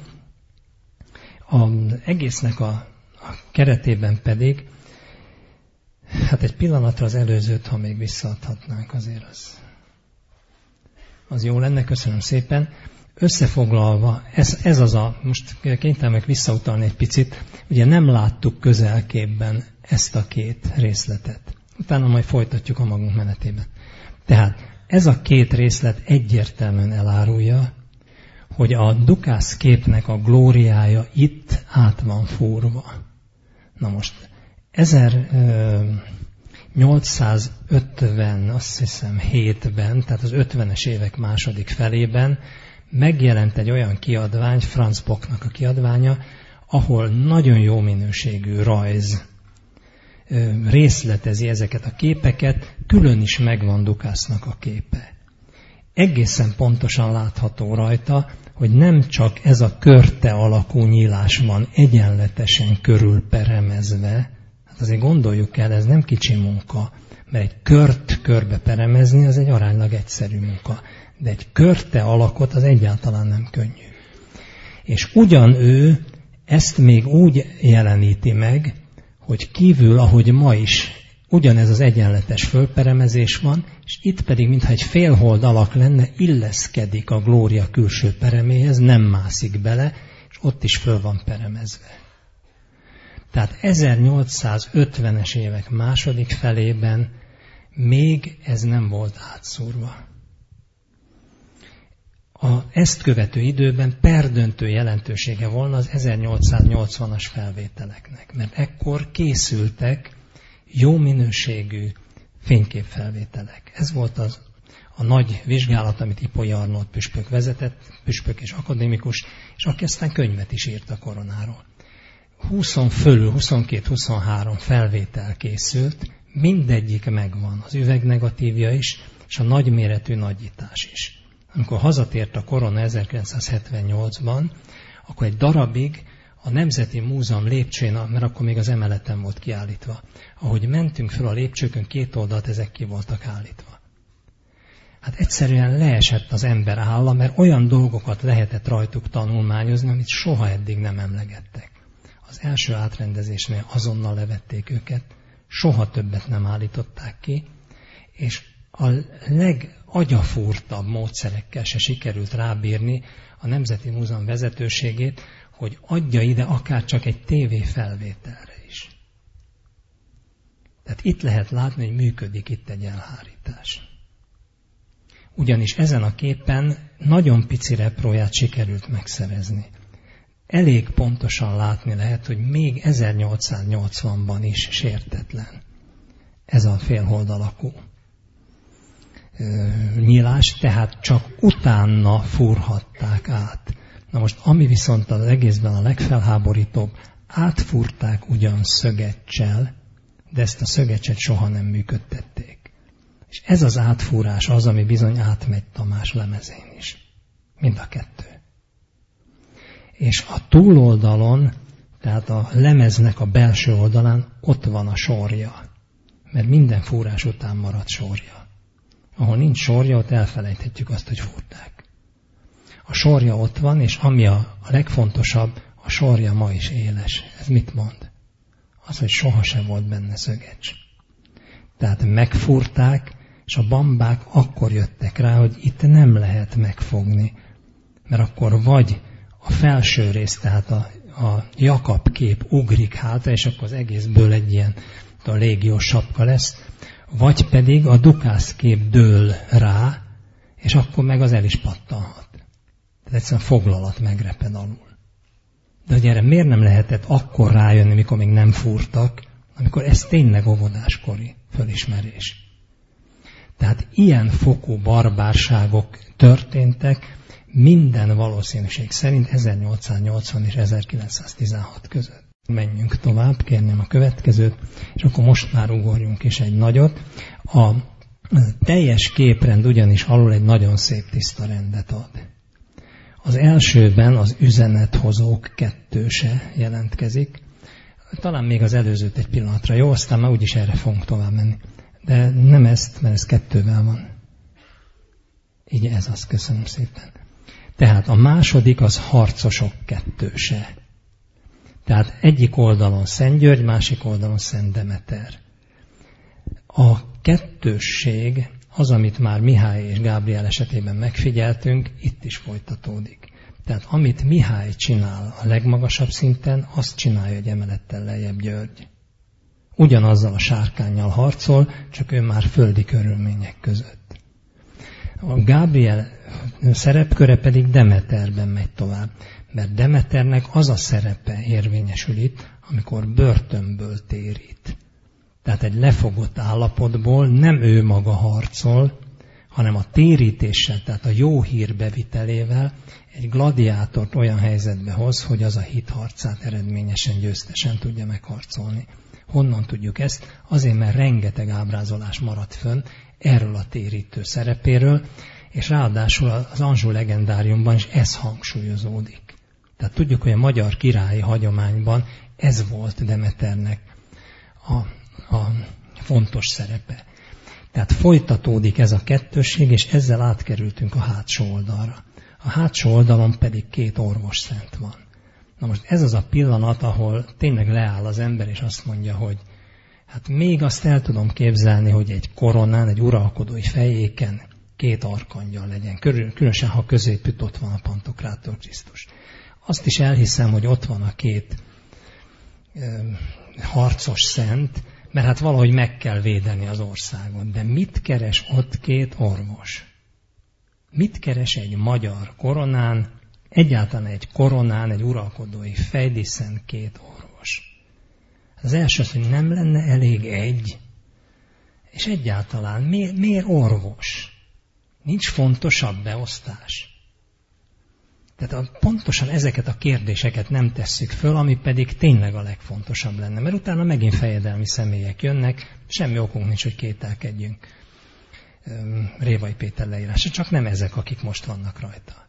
Az egésznek a, a keretében pedig, hát egy pillanatra az előzőt, ha még visszaadhatnánk, azért az, az jó lenne, köszönöm szépen. Összefoglalva, ez, ez az a, most kénytelenek visszautalni egy picit, ugye nem láttuk közelképben ezt a két részletet. Utána majd folytatjuk a magunk menetében. Tehát ez a két részlet egyértelműen elárulja, hogy a dukász képnek a glóriája itt át van fúrva. Na most 1850, azt hiszem 7-ben, tehát az 50-es évek második felében megjelent egy olyan kiadvány, Franz Bocknak a kiadványa, ahol nagyon jó minőségű rajz részletezi ezeket a képeket, külön is megvan Dukásznak a képe. Egészen pontosan látható rajta, hogy nem csak ez a körte alakú nyílás van egyenletesen körülperemezve, hát azért gondoljuk el, ez nem kicsi munka, mert egy kört körbe peremezni az egy aránylag egyszerű munka, de egy körte alakot az egyáltalán nem könnyű. És ugyan ő ezt még úgy jeleníti meg, hogy kívül, ahogy ma is, ugyanez az egyenletes fölperemezés van, és itt pedig, mintha egy félhold alak lenne, illeszkedik a glória külső pereméhez, nem mászik bele, és ott is föl van peremezve. Tehát 1850-es évek második felében még ez nem volt átszúrva. A ezt követő időben perdöntő jelentősége volna az 1880-as felvételeknek, mert ekkor készültek jó minőségű fényképfelvételek. Ez volt az, a nagy vizsgálat, amit Ipolyi Arnold püspök vezetett, püspök és akadémikus, és aki aztán könyvet is írt a koronáról. 20 fölül, 22-23 felvétel készült, mindegyik megvan, az üvegnegatívja is, és a nagyméretű nagyítás is amikor hazatért a korona 1978-ban, akkor egy darabig a Nemzeti Múzeum lépcsőn, mert akkor még az emeleten volt kiállítva, ahogy mentünk fel a lépcsőkön, két oldalt ezek ki voltak állítva. Hát egyszerűen leesett az ember álla, mert olyan dolgokat lehetett rajtuk tanulmányozni, amit soha eddig nem emlegettek. Az első átrendezésnél azonnal levették őket, soha többet nem állították ki, és a legagyafúrtabb módszerekkel se sikerült rábírni a Nemzeti Múzeum vezetőségét, hogy adja ide akár csak egy TV felvételre is. Tehát itt lehet látni, hogy működik itt egy elhárítás. Ugyanis ezen a képen nagyon pici repróját sikerült megszerezni. Elég pontosan látni lehet, hogy még 1880-ban is sértetlen ez a félhold alakú nyílás, tehát csak utána fúrhatták át. Na most, ami viszont az egészben a legfelháborítóbb, átfúrták ugyan szögecsel, de ezt a szögecset soha nem működtették. És ez az átfúrás az, ami bizony átmegy Tamás lemezén is. Mind a kettő. És a túloldalon, tehát a lemeznek a belső oldalán ott van a sorja. Mert minden fúrás után marad sorja. Ahol nincs sorja, ott elfelejthetjük azt, hogy furták. A sorja ott van, és ami a, a legfontosabb, a sorja ma is éles. Ez mit mond? Az, hogy soha sem volt benne szögecs. Tehát megfúrták, és a bambák akkor jöttek rá, hogy itt nem lehet megfogni. Mert akkor vagy a felső rész, tehát a, a Jakab kép ugrik hátra, és akkor az egészből egy ilyen a légiós sapka lesz, vagy pedig a dukászkép dől rá, és akkor meg az el is pattanhat. Tehát egyszerűen foglalat megreped alul. De hogy erre miért nem lehetett akkor rájönni, mikor még nem fúrtak, amikor ez tényleg óvodáskori fölismerés. Tehát ilyen fokú barbárságok történtek minden valószínűség szerint 1880 és 1916 között. Menjünk tovább, kérném a következőt, és akkor most már ugorjunk is egy nagyot. A teljes képrend ugyanis alul egy nagyon szép tiszta rendet ad. Az elsőben az üzenethozók kettőse jelentkezik. Talán még az előzőt egy pillanatra, jó? Aztán már úgyis erre fogunk tovább menni. De nem ezt, mert ez kettővel van. Így ez az, köszönöm szépen. Tehát a második az harcosok kettőse. Tehát egyik oldalon Szent György, másik oldalon Szent Demeter. A kettősség az, amit már Mihály és Gábriel esetében megfigyeltünk, itt is folytatódik. Tehát amit Mihály csinál a legmagasabb szinten, azt csinálja egy emelettel lejjebb György. Ugyanazzal a sárkányjal harcol, csak ő már földi körülmények között. A Gábriel szerepköre pedig Demeterben megy tovább, mert Demeternek az a szerepe érvényesül itt, amikor börtönből térít. Tehát egy lefogott állapotból nem ő maga harcol, hanem a térítéssel, tehát a jó hír bevitelével egy gladiátort olyan helyzetbe hoz, hogy az a hit harcát eredményesen, győztesen tudja megharcolni. Honnan tudjuk ezt? Azért, mert rengeteg ábrázolás maradt fönn erről a térítő szerepéről, és ráadásul az Anzsó legendáriumban is ez hangsúlyozódik. Tehát tudjuk, hogy a magyar királyi hagyományban ez volt Demeternek a, a fontos szerepe. Tehát folytatódik ez a kettősség, és ezzel átkerültünk a hátsó oldalra. A hátsó oldalon pedig két orvos szent van. Na most ez az a pillanat, ahol tényleg leáll az ember, és azt mondja, hogy hát még azt el tudom képzelni, hogy egy koronán, egy uralkodói fejéken két arkangyal legyen, különösen ha középütt ott van a Pantokrátor Krisztus. Azt is elhiszem, hogy ott van a két harcos szent, mert hát valahogy meg kell védeni az országot. De mit keres ott két orvos? Mit keres egy magyar koronán, egyáltalán egy koronán, egy uralkodói fejdiszen két orvos? Az első az, hogy nem lenne elég egy, és egyáltalán miért, miért orvos? Nincs fontosabb beosztás. Tehát a, pontosan ezeket a kérdéseket nem tesszük föl, ami pedig tényleg a legfontosabb lenne. Mert utána megint fejedelmi személyek jönnek, semmi okunk nincs, hogy kételkedjünk. Révai Péter leírása, csak nem ezek, akik most vannak rajta.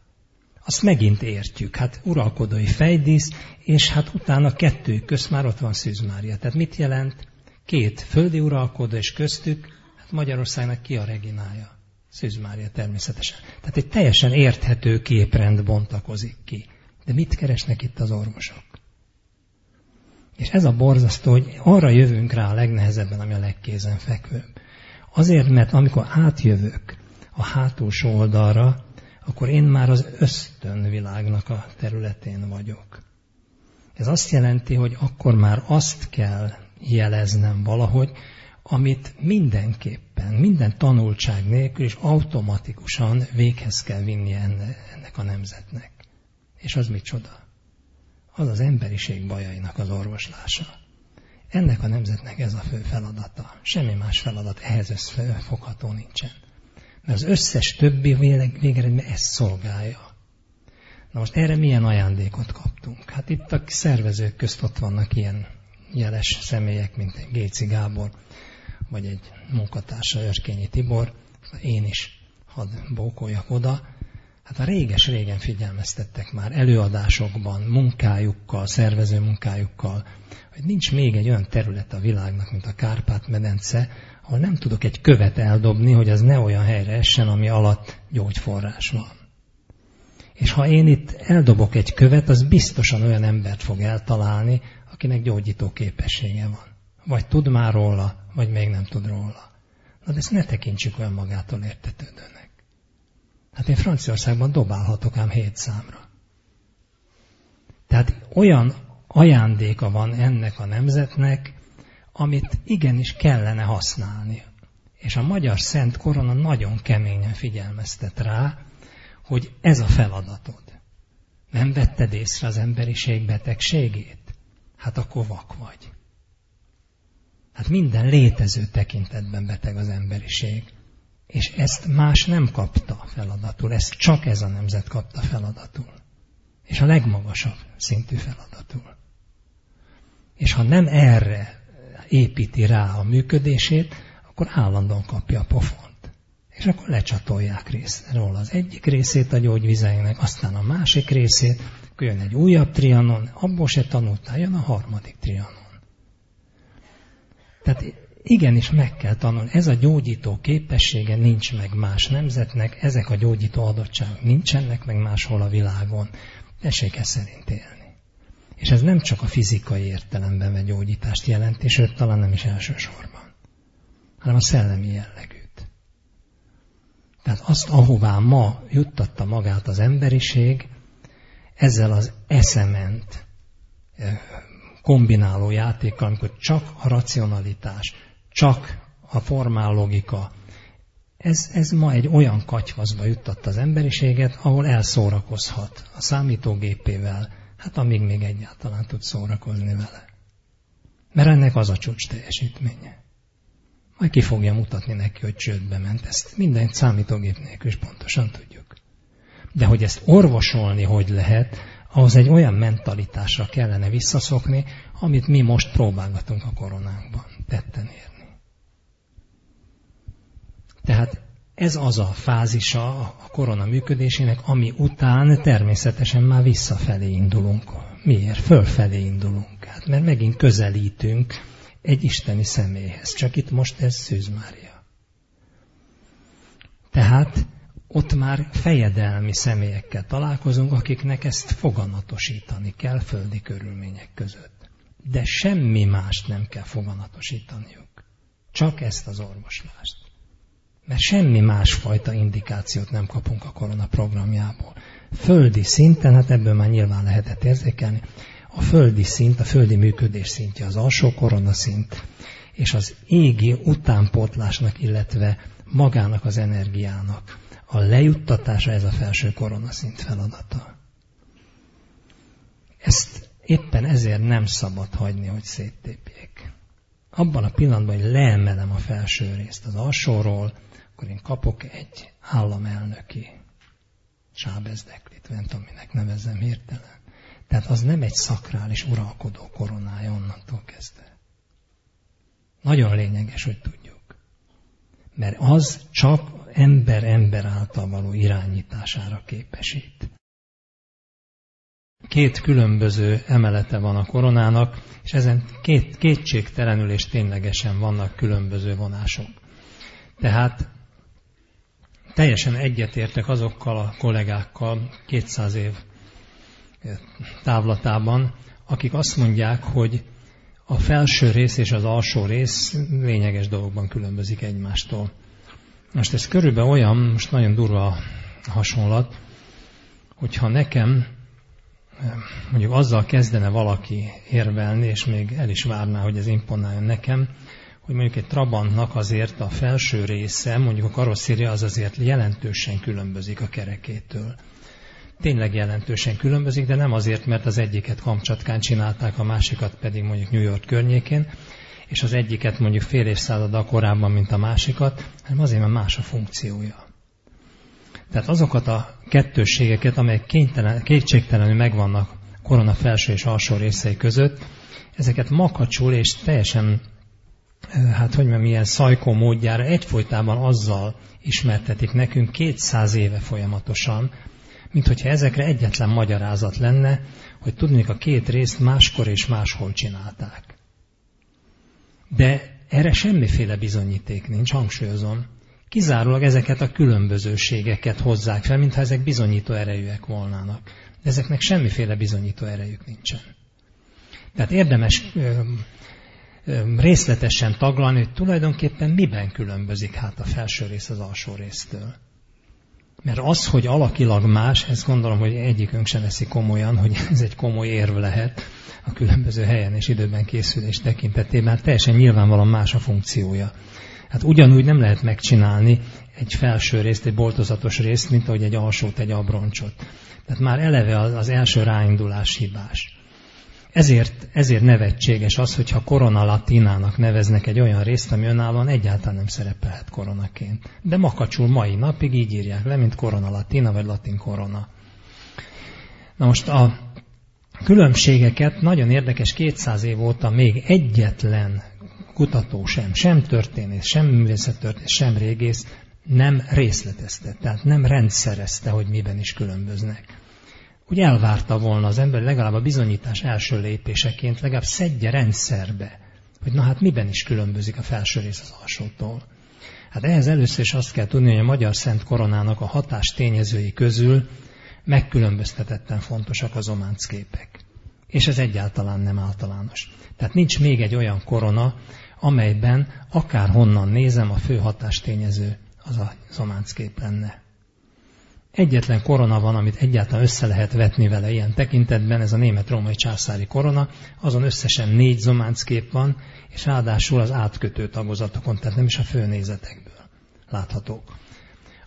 Azt megint értjük, hát uralkodói fejdísz, és hát utána kettő közt már ott van Szűz Mária. Tehát mit jelent? Két földi uralkodó, és köztük hát Magyarországnak ki a reginája? Szűz Mária természetesen. Tehát egy teljesen érthető képrend bontakozik ki. De mit keresnek itt az orvosok? És ez a borzasztó, hogy arra jövünk rá a legnehezebben, ami a legkézenfekvőbb. Azért, mert amikor átjövök a hátulsó oldalra, akkor én már az ösztönvilágnak a területén vagyok. Ez azt jelenti, hogy akkor már azt kell jeleznem valahogy, amit mindenképpen, minden tanultság nélkül és automatikusan véghez kell vinni ennek a nemzetnek. És az micsoda? Az az emberiség bajainak az orvoslása. Ennek a nemzetnek ez a fő feladata. Semmi más feladat ehhez összefogható nincsen. Mert az összes többi végeredmény ezt szolgálja. Na most erre milyen ajándékot kaptunk? Hát itt a szervezők közt ott vannak ilyen jeles személyek, mint Géci Gábor, vagy egy munkatársa, Örkényi Tibor, én is hadd bókoljak oda. Hát a réges-régen figyelmeztettek már előadásokban, munkájukkal, szervező munkájukkal, hogy nincs még egy olyan terület a világnak, mint a Kárpát-medence, ahol nem tudok egy követ eldobni, hogy az ne olyan helyre essen, ami alatt gyógyforrás van. És ha én itt eldobok egy követ, az biztosan olyan embert fog eltalálni, akinek gyógyító képessége van. Vagy tud már róla, vagy még nem tud róla. Na de ezt ne tekintsük olyan magától értetődőnek. Hát én Franciaországban dobálhatok ám hét számra. Tehát olyan ajándéka van ennek a nemzetnek, amit igenis kellene használni. És a magyar Szent Korona nagyon keményen figyelmeztet rá, hogy ez a feladatod. Nem vetted észre az emberiség betegségét? Hát akkor vak vagy. Hát minden létező tekintetben beteg az emberiség. És ezt más nem kapta feladatul, ezt csak ez a nemzet kapta feladatul. És a legmagasabb szintű feladatul. És ha nem erre építi rá a működését, akkor állandóan kapja a pofont. És akkor lecsatolják részről az egyik részét a gyógyvizeinek, aztán a másik részét, akkor jön egy újabb trianon, abból se tanultál, jön a harmadik trianon. Tehát igenis meg kell tanulni. Ez a gyógyító képessége nincs meg más nemzetnek, ezek a gyógyító adottságok nincsenek meg máshol a világon. Tessék ezt szerint élni. És ez nem csak a fizikai értelemben vett gyógyítást jelenti, sőt talán nem is elsősorban, hanem a szellemi jellegűt. Tehát azt, ahová ma juttatta magát az emberiség, ezzel az eszement kombináló játékkal, amikor csak a racionalitás, csak a formál logika, ez, ez ma egy olyan katyvaszba juttatta az emberiséget, ahol elszórakozhat a számítógépével, hát amíg még egyáltalán tud szórakozni vele. Mert ennek az a csúcs teljesítménye. Majd ki fogja mutatni neki, hogy csődbe ment. Ezt minden számítógép nélkül is pontosan tudjuk. De hogy ezt orvosolni hogy lehet, ahhoz egy olyan mentalitásra kellene visszaszokni, amit mi most próbálgatunk a koronánkban tetten érni. Tehát ez az a fázisa a korona működésének, ami után természetesen már visszafelé indulunk. Miért? Fölfelé indulunk. Hát mert megint közelítünk egy isteni személyhez. Csak itt most ez Szűz Mária. Tehát ott már fejedelmi személyekkel találkozunk, akiknek ezt foganatosítani kell földi körülmények között. De semmi mást nem kell foganatosítaniuk. Csak ezt az orvoslást. Mert semmi másfajta indikációt nem kapunk a korona programjából. Földi szinten, hát ebből már nyilván lehetett érzékelni, a földi szint, a földi működés szintje az alsó koronaszint, és az égi utánpótlásnak, illetve magának az energiának a lejuttatása ez a felső koronaszint feladata. Ezt éppen ezért nem szabad hagyni, hogy széttépjék. Abban a pillanatban, hogy leemelem a felső részt az alsóról, akkor én kapok egy államelnöki csábezdeklit, nem tudom, minek nevezzem hirtelen. Tehát az nem egy szakrális uralkodó koronája onnantól kezdve. Nagyon lényeges, hogy tudjuk. Mert az csak ember-ember által való irányítására képesít. Két különböző emelete van a koronának, és ezen két, kétségtelenül és ténylegesen vannak különböző vonások. Tehát teljesen egyetértek azokkal a kollégákkal 200 év távlatában, akik azt mondják, hogy a felső rész és az alsó rész lényeges dolgokban különbözik egymástól. Most ez körülbelül olyan, most nagyon durva hasonlat, hogyha nekem mondjuk azzal kezdene valaki érvelni, és még el is várná, hogy ez imponáljon nekem, hogy mondjuk egy Trabantnak azért a felső része, mondjuk a karosszéria az azért jelentősen különbözik a kerekétől. Tényleg jelentősen különbözik, de nem azért, mert az egyiket Kamcsatkán csinálták, a másikat pedig mondjuk New York környékén, és az egyiket mondjuk fél évszázaddal korábban, mint a másikat, hanem azért, mert más a funkciója. Tehát azokat a kettősségeket, amelyek kénytelen, kétségtelenül megvannak korona felső és alsó részei között, ezeket makacsul és teljesen, hát hogy mondjam, milyen szajkó módjára egyfolytában azzal ismertetik nekünk 200 éve folyamatosan, mint hogyha ezekre egyetlen magyarázat lenne, hogy tudnék a két részt máskor és máshol csinálták. De erre semmiféle bizonyíték nincs, hangsúlyozom. Kizárólag ezeket a különbözőségeket hozzák fel, mintha ezek bizonyító erejűek volnának. De ezeknek semmiféle bizonyító erejük nincsen. Tehát érdemes ö, ö, részletesen taglalni, hogy tulajdonképpen miben különbözik hát a felső rész az alsó résztől. Mert az, hogy alakilag más, ezt gondolom, hogy egyikünk sem veszi komolyan, hogy ez egy komoly érv lehet a különböző helyen és időben készülés tekintetében. Hát teljesen nyilvánvalóan más a funkciója. Hát ugyanúgy nem lehet megcsinálni egy felső részt, egy boltozatos részt, mint ahogy egy alsót, egy abroncsot. Tehát már eleve az első ráindulás hibás. Ezért, ezért nevetséges az, hogyha korona latinának neveznek egy olyan részt, ami önállóan egyáltalán nem szerepelhet koronaként. De makacsul mai napig így írják le, mint korona latina, vagy latin korona. Na most a különbségeket nagyon érdekes 200 év óta még egyetlen kutató sem, sem történész, sem művészettörténész, sem régész nem részletezte, tehát nem rendszerezte, hogy miben is különböznek. Úgy elvárta volna az ember legalább a bizonyítás első lépéseként, legalább szedje rendszerbe, hogy na hát miben is különbözik a felső rész az alsótól. Hát ehhez először is azt kell tudni, hogy a magyar szent koronának a hatás tényezői közül megkülönböztetetten fontosak az ománcképek. És ez egyáltalán nem általános. Tehát nincs még egy olyan korona, amelyben akár honnan nézem, a fő hatástényező az a kép lenne. Egyetlen korona van, amit egyáltalán össze lehet vetni vele ilyen tekintetben, ez a német-római császári korona, azon összesen négy zománckép van, és ráadásul az átkötő tagozatokon, tehát nem is a főnézetekből láthatók.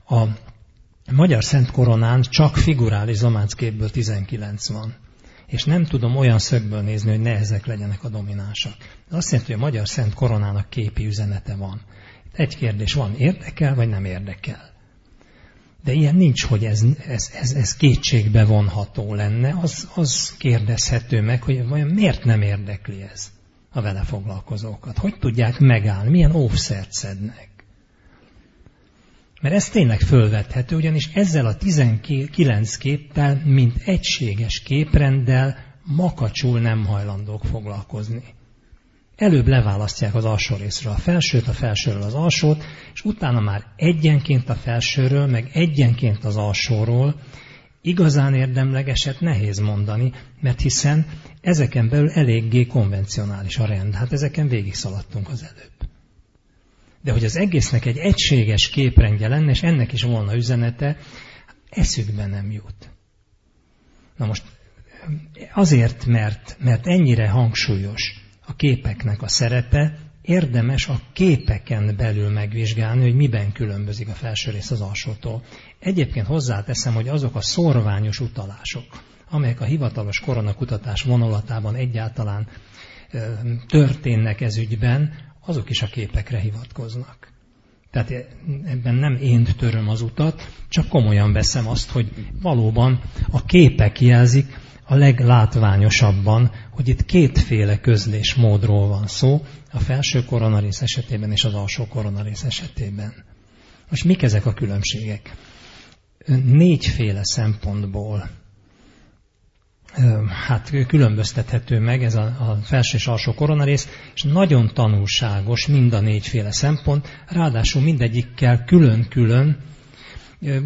A magyar Szent Koronán csak figurális zománcképből 19 van és nem tudom olyan szögből nézni, hogy ne ezek legyenek a dominánsak. Ez azt jelenti, hogy a magyar Szent Koronának képi üzenete van. Egy kérdés van, érdekel vagy nem érdekel? De ilyen nincs, hogy ez, ez, ez, ez kétségbe vonható lenne, az, az kérdezhető meg, hogy vajon miért nem érdekli ez a vele foglalkozókat. Hogy tudják megállni, milyen óvszert szednek. Mert ez tényleg fölvethető, ugyanis ezzel a 19 képpel, mint egységes képrenddel makacsul nem hajlandók foglalkozni. Előbb leválasztják az alsó részről a felsőt, a felsőről az alsót, és utána már egyenként a felsőről, meg egyenként az alsóról igazán érdemlegeset nehéz mondani, mert hiszen ezeken belül eléggé konvencionális a rend. Hát ezeken végig szaladtunk az előbb de hogy az egésznek egy egységes képrendje lenne, és ennek is volna üzenete, eszükbe nem jut. Na most azért, mert, mert ennyire hangsúlyos képeknek a szerepe, érdemes a képeken belül megvizsgálni, hogy miben különbözik a felső rész az alsótól. Egyébként hozzáteszem, hogy azok a szorványos utalások, amelyek a hivatalos koronakutatás vonulatában egyáltalán történnek ez ügyben, azok is a képekre hivatkoznak. Tehát ebben nem én töröm az utat, csak komolyan veszem azt, hogy valóban a képek jelzik a leglátványosabban, hogy itt kétféle közlés módról van szó, a felső koronarész esetében és az alsó koronarész esetében. Most mik ezek a különbségek? Négyféle szempontból hát különböztethető meg ez a, a felső és alsó koronarész, és nagyon tanulságos mind a négyféle szempont, ráadásul mindegyikkel külön-külön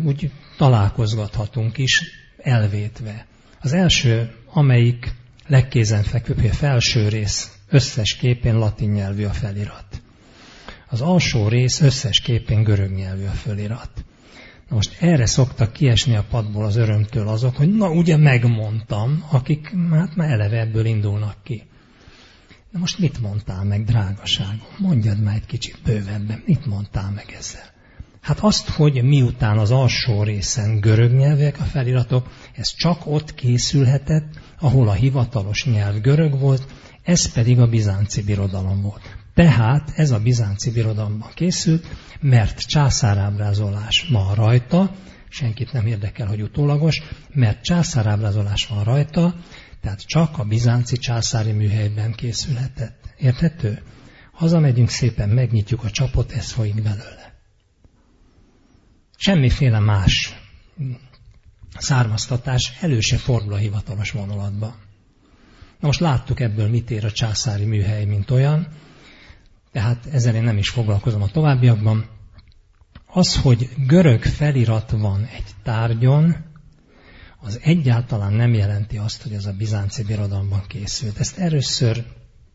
úgy találkozgathatunk is, elvétve. Az első, amelyik legkézenfekvőbb, hogy a felső rész összes képén latin nyelvű a felirat. Az alsó rész összes képén görög nyelvű a felirat. Na most erre szoktak kiesni a padból az örömtől azok, hogy na ugye megmondtam, akik hát már eleve ebből indulnak ki. Na most mit mondtál meg, drágaságom? Mondjad már egy kicsit bővebben, mit mondtál meg ezzel? Hát azt, hogy miután az alsó részen görög nyelvek a feliratok, ez csak ott készülhetett, ahol a hivatalos nyelv görög volt, ez pedig a bizánci birodalom volt. Tehát ez a bizánci birodalomban készült, mert császárábrázolás van rajta, senkit nem érdekel, hogy utólagos, mert császárábrázolás van rajta, tehát csak a bizánci császári műhelyben készülhetett. Érthető? Hazamegyünk szépen, megnyitjuk a csapot, ez folyik belőle. Semmiféle más származtatás elő se fordul a hivatalos vonulatba. Na most láttuk ebből, mit ér a császári műhely, mint olyan, tehát ezzel én nem is foglalkozom a továbbiakban. Az, hogy görög felirat van egy tárgyon, az egyáltalán nem jelenti azt, hogy ez a bizánci birodalomban készült. Ezt először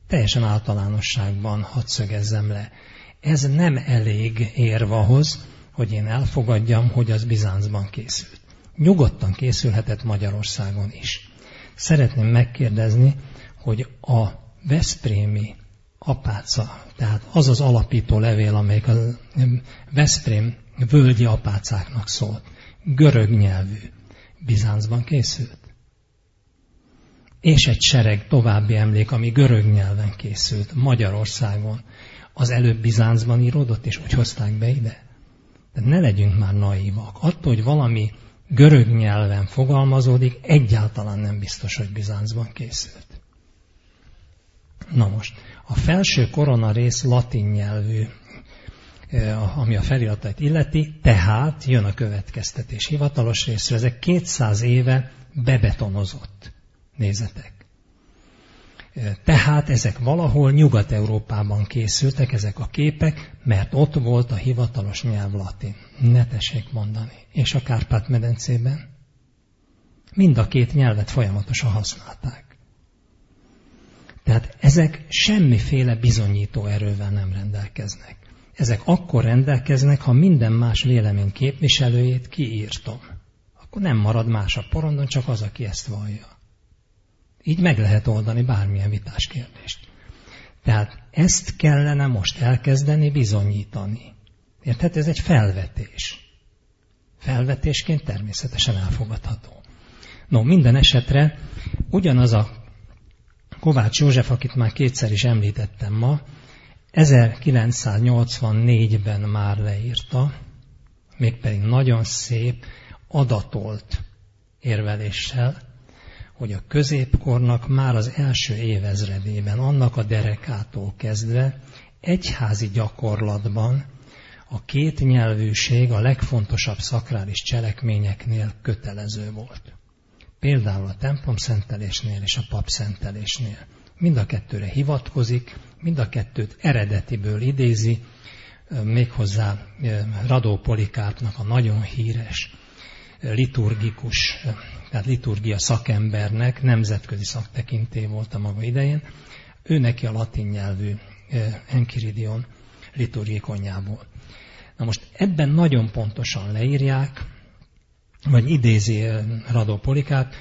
teljesen általánosságban hadd szögezzem le. Ez nem elég érv ahhoz, hogy én elfogadjam, hogy az Bizáncban készült. Nyugodtan készülhetett Magyarországon is. Szeretném megkérdezni, hogy a Veszprémi apáca, tehát az az alapító levél, amelyik a Veszprém völgyi apácáknak szólt, görög nyelvű, Bizáncban készült. És egy sereg további emlék, ami görög nyelven készült, Magyarországon, az előbb Bizáncban íródott, és úgy hozták be ide. De ne legyünk már naívak. Attól, hogy valami görög nyelven fogalmazódik, egyáltalán nem biztos, hogy Bizáncban készült. Na most, a felső korona rész latin nyelvű, ami a feliratait illeti, tehát jön a következtetés hivatalos részről. Ezek 200 éve bebetonozott nézetek. Tehát ezek valahol Nyugat-Európában készültek, ezek a képek, mert ott volt a hivatalos nyelv latin. Ne tessék mondani. És a Kárpát-medencében? Mind a két nyelvet folyamatosan használták. Tehát ezek semmiféle bizonyító erővel nem rendelkeznek. Ezek akkor rendelkeznek, ha minden más vélemény képviselőjét kiírtam. Akkor nem marad más a porondon, csak az, aki ezt vallja. Így meg lehet oldani bármilyen vitás kérdést. Tehát ezt kellene most elkezdeni bizonyítani. Érted? Ez egy felvetés. Felvetésként természetesen elfogadható. No, minden esetre ugyanaz a Kovács József, akit már kétszer is említettem ma, 1984-ben már leírta, mégpedig nagyon szép, adatolt érveléssel, hogy a középkornak már az első évezredében, annak a derekától kezdve egyházi gyakorlatban a két nyelvűség a legfontosabb szakrális cselekményeknél kötelező volt. Például a templom szentelésnél és a pap szentelésnél. Mind a kettőre hivatkozik, mind a kettőt eredetiből idézi, méghozzá Radó Polikárpnak a nagyon híres liturgikus, tehát liturgia szakembernek, nemzetközi szaktekinté volt a maga idején, ő neki a latin nyelvű Enkiridion liturgikonjából. Na most ebben nagyon pontosan leírják, vagy idézi Radó Polikát,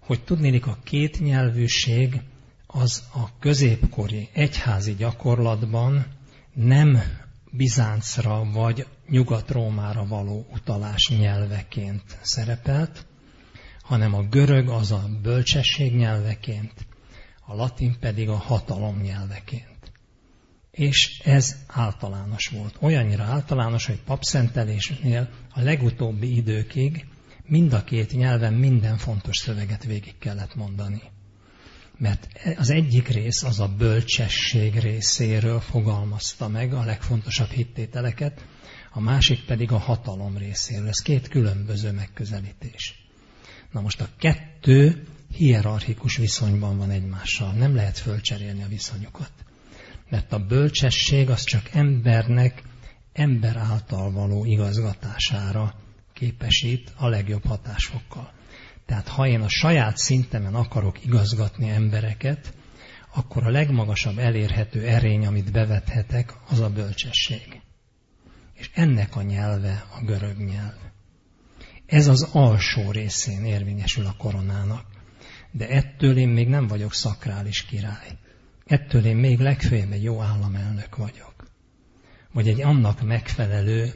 hogy tudnélik a két nyelvűség az a középkori egyházi gyakorlatban nem Bizáncra vagy Nyugat-Rómára való utalás nyelveként szerepelt, hanem a görög az a bölcsesség nyelveként, a latin pedig a hatalom nyelveként. És ez általános volt. Olyannyira általános, hogy papszentelésnél a legutóbbi időkig mind a két nyelven minden fontos szöveget végig kellett mondani. Mert az egyik rész az a bölcsesség részéről fogalmazta meg a legfontosabb hittételeket, a másik pedig a hatalom részéről. Ez két különböző megközelítés. Na most a kettő hierarchikus viszonyban van egymással. Nem lehet fölcserélni a viszonyokat. Mert a bölcsesség az csak embernek ember által való igazgatására képesít a legjobb hatásfokkal. Tehát ha én a saját szintemen akarok igazgatni embereket, akkor a legmagasabb elérhető erény, amit bevethetek, az a bölcsesség. És ennek a nyelve a görög nyelv. Ez az alsó részén érvényesül a koronának. De ettől én még nem vagyok szakrális király. Ettől én még legfőjebb egy jó államelnök vagyok. Vagy egy annak megfelelő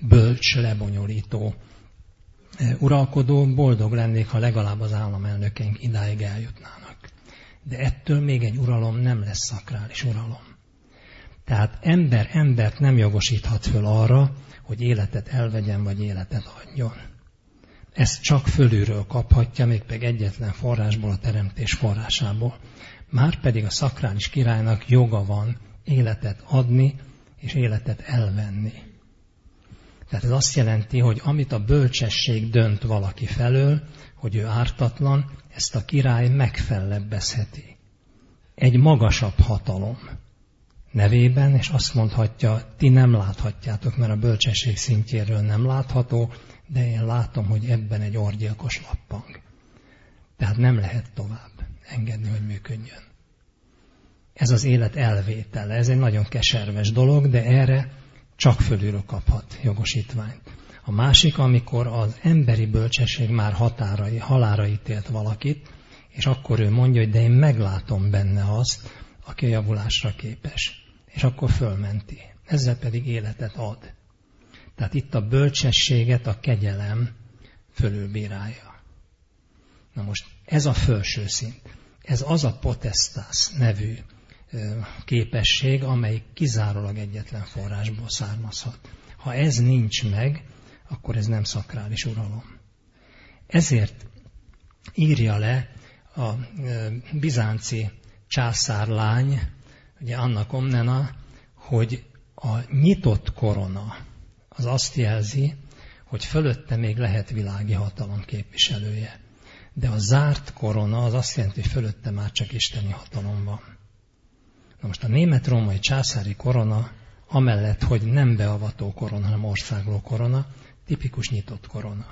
bölcs, lebonyolító uralkodó, boldog lennék, ha legalább az államelnökeink idáig eljutnának. De ettől még egy uralom nem lesz szakrális uralom. Tehát ember embert nem jogosíthat föl arra, hogy életet elvegyen, vagy életet adjon. Ezt csak fölülről kaphatja, még pedig egyetlen forrásból, a teremtés forrásából. Márpedig a szakrális királynak joga van életet adni és életet elvenni. Tehát ez azt jelenti, hogy amit a bölcsesség dönt valaki felől, hogy ő ártatlan, ezt a király megfellebbezheti. Egy magasabb hatalom nevében, és azt mondhatja, ti nem láthatjátok, mert a bölcsesség szintjéről nem látható, de én látom, hogy ebben egy orgyilkos lappang. Tehát nem lehet tovább engedni, hogy működjön. Ez az élet elvétele, ez egy nagyon keserves dolog, de erre csak fölülről kaphat jogosítványt. A másik, amikor az emberi bölcsesség már határai, halára ítélt valakit, és akkor ő mondja, hogy de én meglátom benne azt, aki a javulásra képes. És akkor fölmenti. Ezzel pedig életet ad. Tehát itt a bölcsességet a kegyelem fölülbírálja. Na most ez a felső szint. Ez az a potestas nevű képesség, amely kizárólag egyetlen forrásból származhat. Ha ez nincs meg, akkor ez nem szakrális uralom. Ezért írja le a bizánci császárlány, ugye Anna Komnena, hogy a nyitott korona az azt jelzi, hogy fölötte még lehet világi hatalom képviselője. De a zárt korona az azt jelenti, hogy fölötte már csak isteni hatalom van. Na most a német-római császári korona, amellett, hogy nem beavató korona, hanem országló korona, tipikus nyitott korona.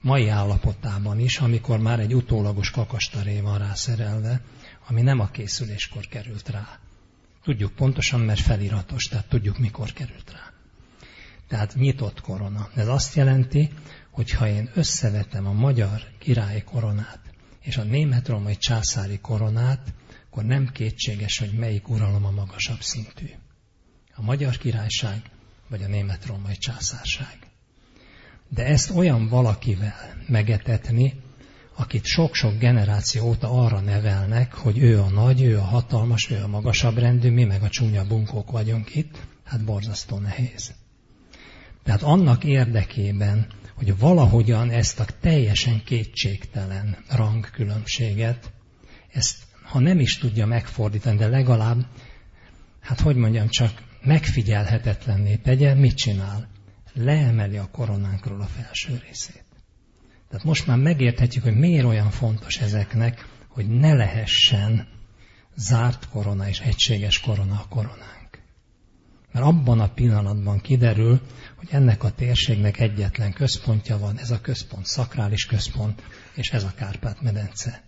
Mai állapotában is, amikor már egy utólagos kakastaré van rászerelve, ami nem a készüléskor került rá. Tudjuk pontosan, mert feliratos, tehát tudjuk, mikor került rá. Tehát nyitott korona. Ez azt jelenti, hogy ha én összevetem a magyar királyi koronát és a német-romai császári koronát, akkor nem kétséges, hogy melyik uralom a magasabb szintű. A magyar királyság vagy a német-romai császárság. De ezt olyan valakivel megetetni, akit sok-sok generáció óta arra nevelnek, hogy ő a nagy, ő a hatalmas, ő a magasabb rendű, mi meg a csúnya bunkók vagyunk itt, hát borzasztó nehéz. Tehát annak érdekében, hogy valahogyan ezt a teljesen kétségtelen rangkülönbséget, ezt ha nem is tudja megfordítani, de legalább, hát hogy mondjam, csak megfigyelhetetlenné tegye, mit csinál? Leemeli a koronánkról a felső részét. Tehát most már megérthetjük, hogy miért olyan fontos ezeknek, hogy ne lehessen zárt korona és egységes korona a koronánk. Mert abban a pillanatban kiderül, hogy ennek a térségnek egyetlen központja van, ez a központ szakrális központ, és ez a Kárpát-medence.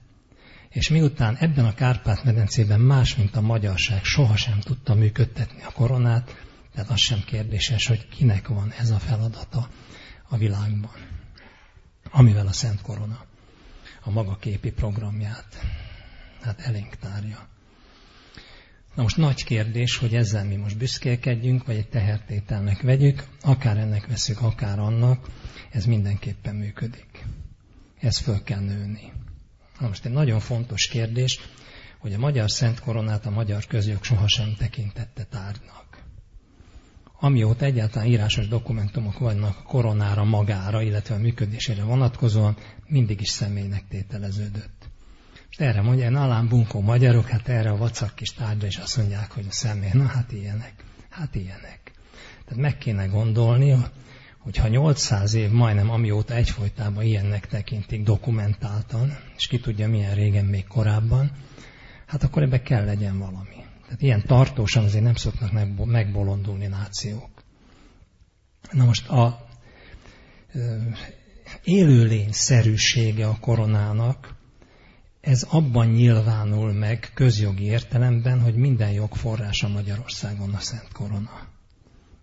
És miután ebben a Kárpát-medencében más, mint a magyarság, sohasem tudta működtetni a koronát, tehát az sem kérdéses, hogy kinek van ez a feladata a világban, amivel a Szent Korona a maga képi programját hát elénk tárja. Na most nagy kérdés, hogy ezzel mi most büszkélkedjünk, vagy egy tehertételnek vegyük, akár ennek veszük, akár annak, ez mindenképpen működik. Ez föl kell nőni. Na most egy nagyon fontos kérdés, hogy a magyar Szent Koronát a magyar közjog sohasem tekintette tárgynak. Amióta egyáltalán írásos dokumentumok vannak a koronára magára, illetve a működésére vonatkozóan, mindig is személynek tételeződött. És erre mondja, én alám bunkó magyarok, hát erre a vacak kis tárgyra is azt mondják, hogy a személy, na hát ilyenek, hát ilyenek. Tehát meg kéne gondolni, hogyha 800 év majdnem amióta egyfolytában ilyennek tekintik dokumentáltan, és ki tudja milyen régen még korábban, hát akkor ebbe kell legyen valami. Tehát ilyen tartósan azért nem szoknak megbolondulni nációk. Na most a élőlény szerűsége a koronának, ez abban nyilvánul meg közjogi értelemben, hogy minden jogforrása Magyarországon a Szent Korona.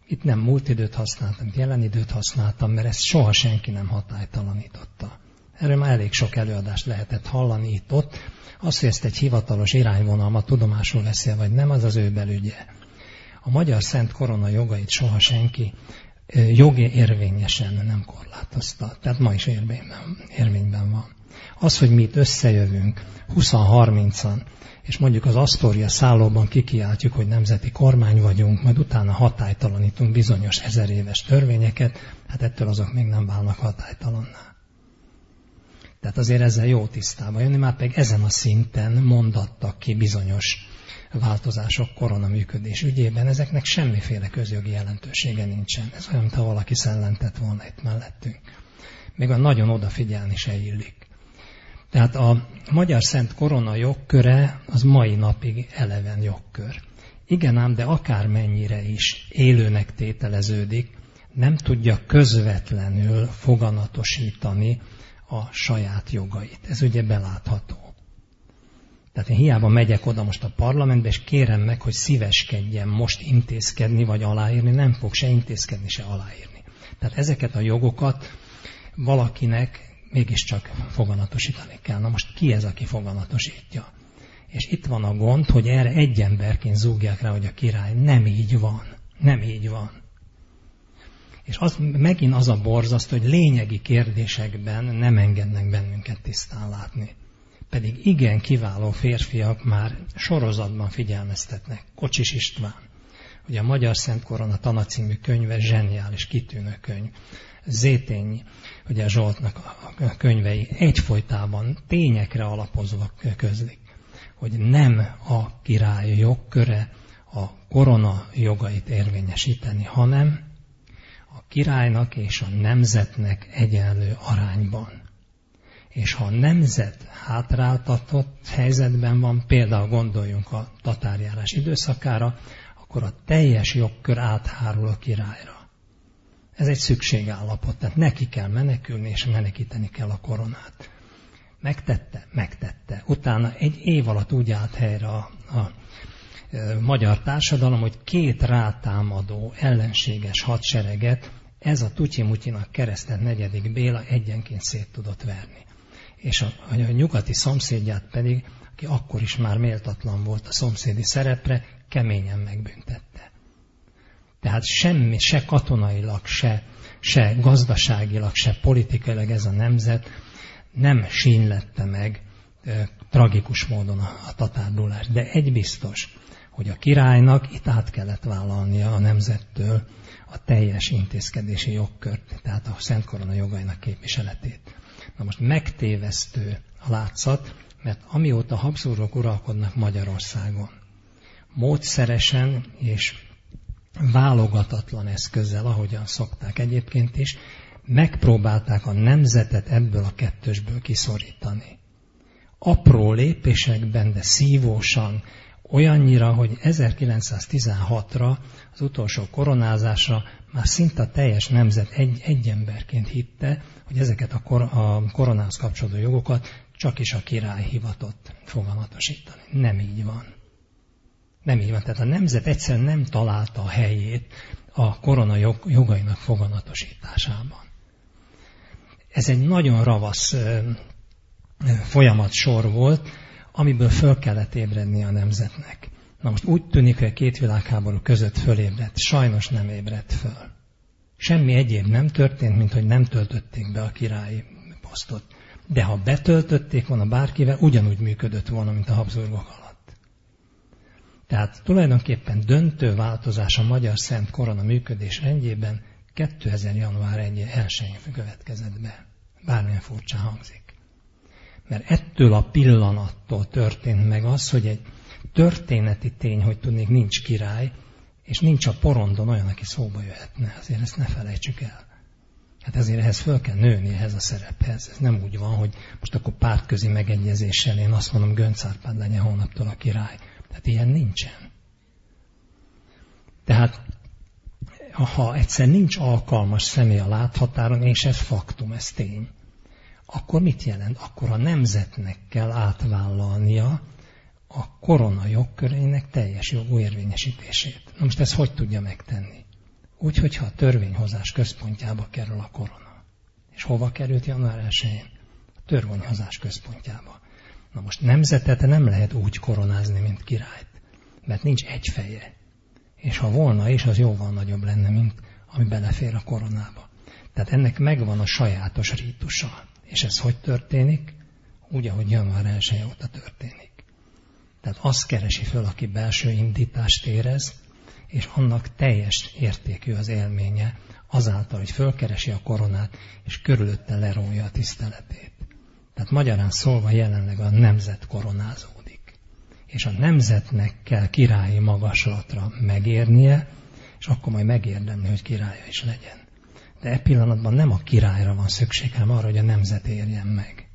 Itt nem múlt időt használtam, jelen időt használtam, mert ezt soha senki nem hatálytalanította. Erről már elég sok előadást lehetett hallani itt-ott. Az, hogy ezt egy hivatalos irányvonalmat tudomásul veszi vagy nem, az az ő belügye. A magyar szent korona jogait soha senki jogi érvényesen nem korlátozta. Tehát ma is érvényben, érvényben van. Az, hogy mi itt összejövünk 20-30-an, és mondjuk az Astoria szállóban kikiáltjuk, hogy nemzeti kormány vagyunk, majd utána hatálytalanítunk bizonyos ezer éves törvényeket, hát ettől azok még nem válnak hatálytalanná. Tehát azért ezzel jó tisztában jönni, már pedig ezen a szinten mondattak ki bizonyos változások koronaműködés ügyében, ezeknek semmiféle közjogi jelentősége nincsen. Ez olyan, mintha valaki szellentett volna itt mellettünk. Még a nagyon odafigyelni se illik. Tehát a magyar szent korona jogköre az mai napig eleven jogkör. Igen ám, de akármennyire is élőnek tételeződik, nem tudja közvetlenül foganatosítani a saját jogait. Ez ugye belátható. Tehát én hiába megyek oda most a parlamentbe, és kérem meg, hogy szíveskedjen most intézkedni, vagy aláírni, nem fog se intézkedni, se aláírni. Tehát ezeket a jogokat valakinek mégiscsak foganatosítani kell. Na most ki ez, aki foganatosítja? És itt van a gond, hogy erre egy emberként zúgják rá, hogy a király nem így van. Nem így van. És az, megint az a borzaszt, hogy lényegi kérdésekben nem engednek bennünket tisztán látni. Pedig igen kiváló férfiak már sorozatban figyelmeztetnek. Kocsis István, Ugye a Magyar Szent Korona Tana című könyve zseniális, kitűnő könyv. Zétényi, ugye Zsoltnak a könyvei egyfolytában tényekre alapozva közlik, hogy nem a király jogköre a korona jogait érvényesíteni, hanem a királynak és a nemzetnek egyenlő arányban. És ha a nemzet hátráltatott helyzetben van, például gondoljunk a tatárjárás időszakára, akkor a teljes jogkör áthárul a királyra. Ez egy szükségállapot, tehát neki kell menekülni, és menekíteni kell a koronát. Megtette? Megtette. Utána egy év alatt úgy állt helyre a, a magyar társadalom, hogy két rátámadó ellenséges hadsereget ez a Tutyi-Mutyinak keresztelt negyedik Béla egyenként szét tudott verni. És a, a nyugati szomszédját pedig, aki akkor is már méltatlan volt a szomszédi szerepre, keményen megbüntette. Tehát semmi, se katonailag, se, se gazdaságilag, se politikailag ez a nemzet nem sínlette meg e, tragikus módon a, a tatárdulást. De egy biztos, hogy a királynak itt át kellett vállalnia a nemzettől a teljes intézkedési jogkört, tehát a Szent Korona jogainak képviseletét. Na most megtévesztő a látszat, mert amióta Habsburgok uralkodnak Magyarországon, módszeresen és válogatatlan eszközzel, ahogyan szokták egyébként is, megpróbálták a nemzetet ebből a kettősből kiszorítani. Apró lépésekben, de szívósan, olyannyira, hogy 1916-ra, az utolsó koronázásra már szinte a teljes nemzet egy, egy emberként hitte, hogy ezeket a, kor, a koronához kapcsolódó jogokat csak is a király hivatott foganatosítani. Nem így van. Nem így van. Tehát a nemzet egyszerűen nem találta a helyét a korona jog, jogainak foganatosításában. Ez egy nagyon ravasz folyamat sor volt, amiből föl kellett ébredni a nemzetnek. Na most úgy tűnik, hogy a két világháború között fölébredt. Sajnos nem ébredt föl. Semmi egyéb nem történt, mint hogy nem töltötték be a királyi posztot. De ha betöltötték volna bárkivel, ugyanúgy működött volna, mint a Habsburgok alatt. Tehát tulajdonképpen döntő változás a Magyar Szent Korona működés rendjében 2000. január 1-én következett be. Bármilyen furcsa hangzik. Mert ettől a pillanattól történt meg az, hogy egy történeti tény, hogy tudnék, nincs király, és nincs a porondon olyan, aki szóba jöhetne. Azért ezt ne felejtsük el. Hát ezért ehhez föl kell nőni ehhez a szerephez. Ez nem úgy van, hogy most akkor pártközi megegyezéssel én azt mondom, Gönc Árpád legyen hónaptól a király. Tehát ilyen nincsen. Tehát ha egyszer nincs alkalmas személy a láthatáron, és ez faktum, ez tény, akkor mit jelent? Akkor a nemzetnek kell átvállalnia a korona jogkörének teljes jogú érvényesítését. Na most ezt hogy tudja megtenni? Úgy, hogyha a törvényhozás központjába kerül a korona. És hova került január 1-én? A törvényhozás központjába. Na most nemzetet nem lehet úgy koronázni, mint királyt, mert nincs egy feje. És ha volna is, az jóval nagyobb lenne, mint ami belefér a koronába. Tehát ennek megvan a sajátos rítusa. És ez hogy történik? Úgy, ahogy január 1 óta történik. Tehát azt keresi föl, aki belső indítást érez, és annak teljes értékű az élménye, azáltal, hogy fölkeresi a koronát, és körülötte lerója a tiszteletét. Tehát magyarán szólva jelenleg a nemzet koronázódik. És a nemzetnek kell királyi magaslatra megérnie, és akkor majd megérdemli, hogy királya is legyen. De e pillanatban nem a királyra van szükség, hanem arra, hogy a nemzet érjen meg.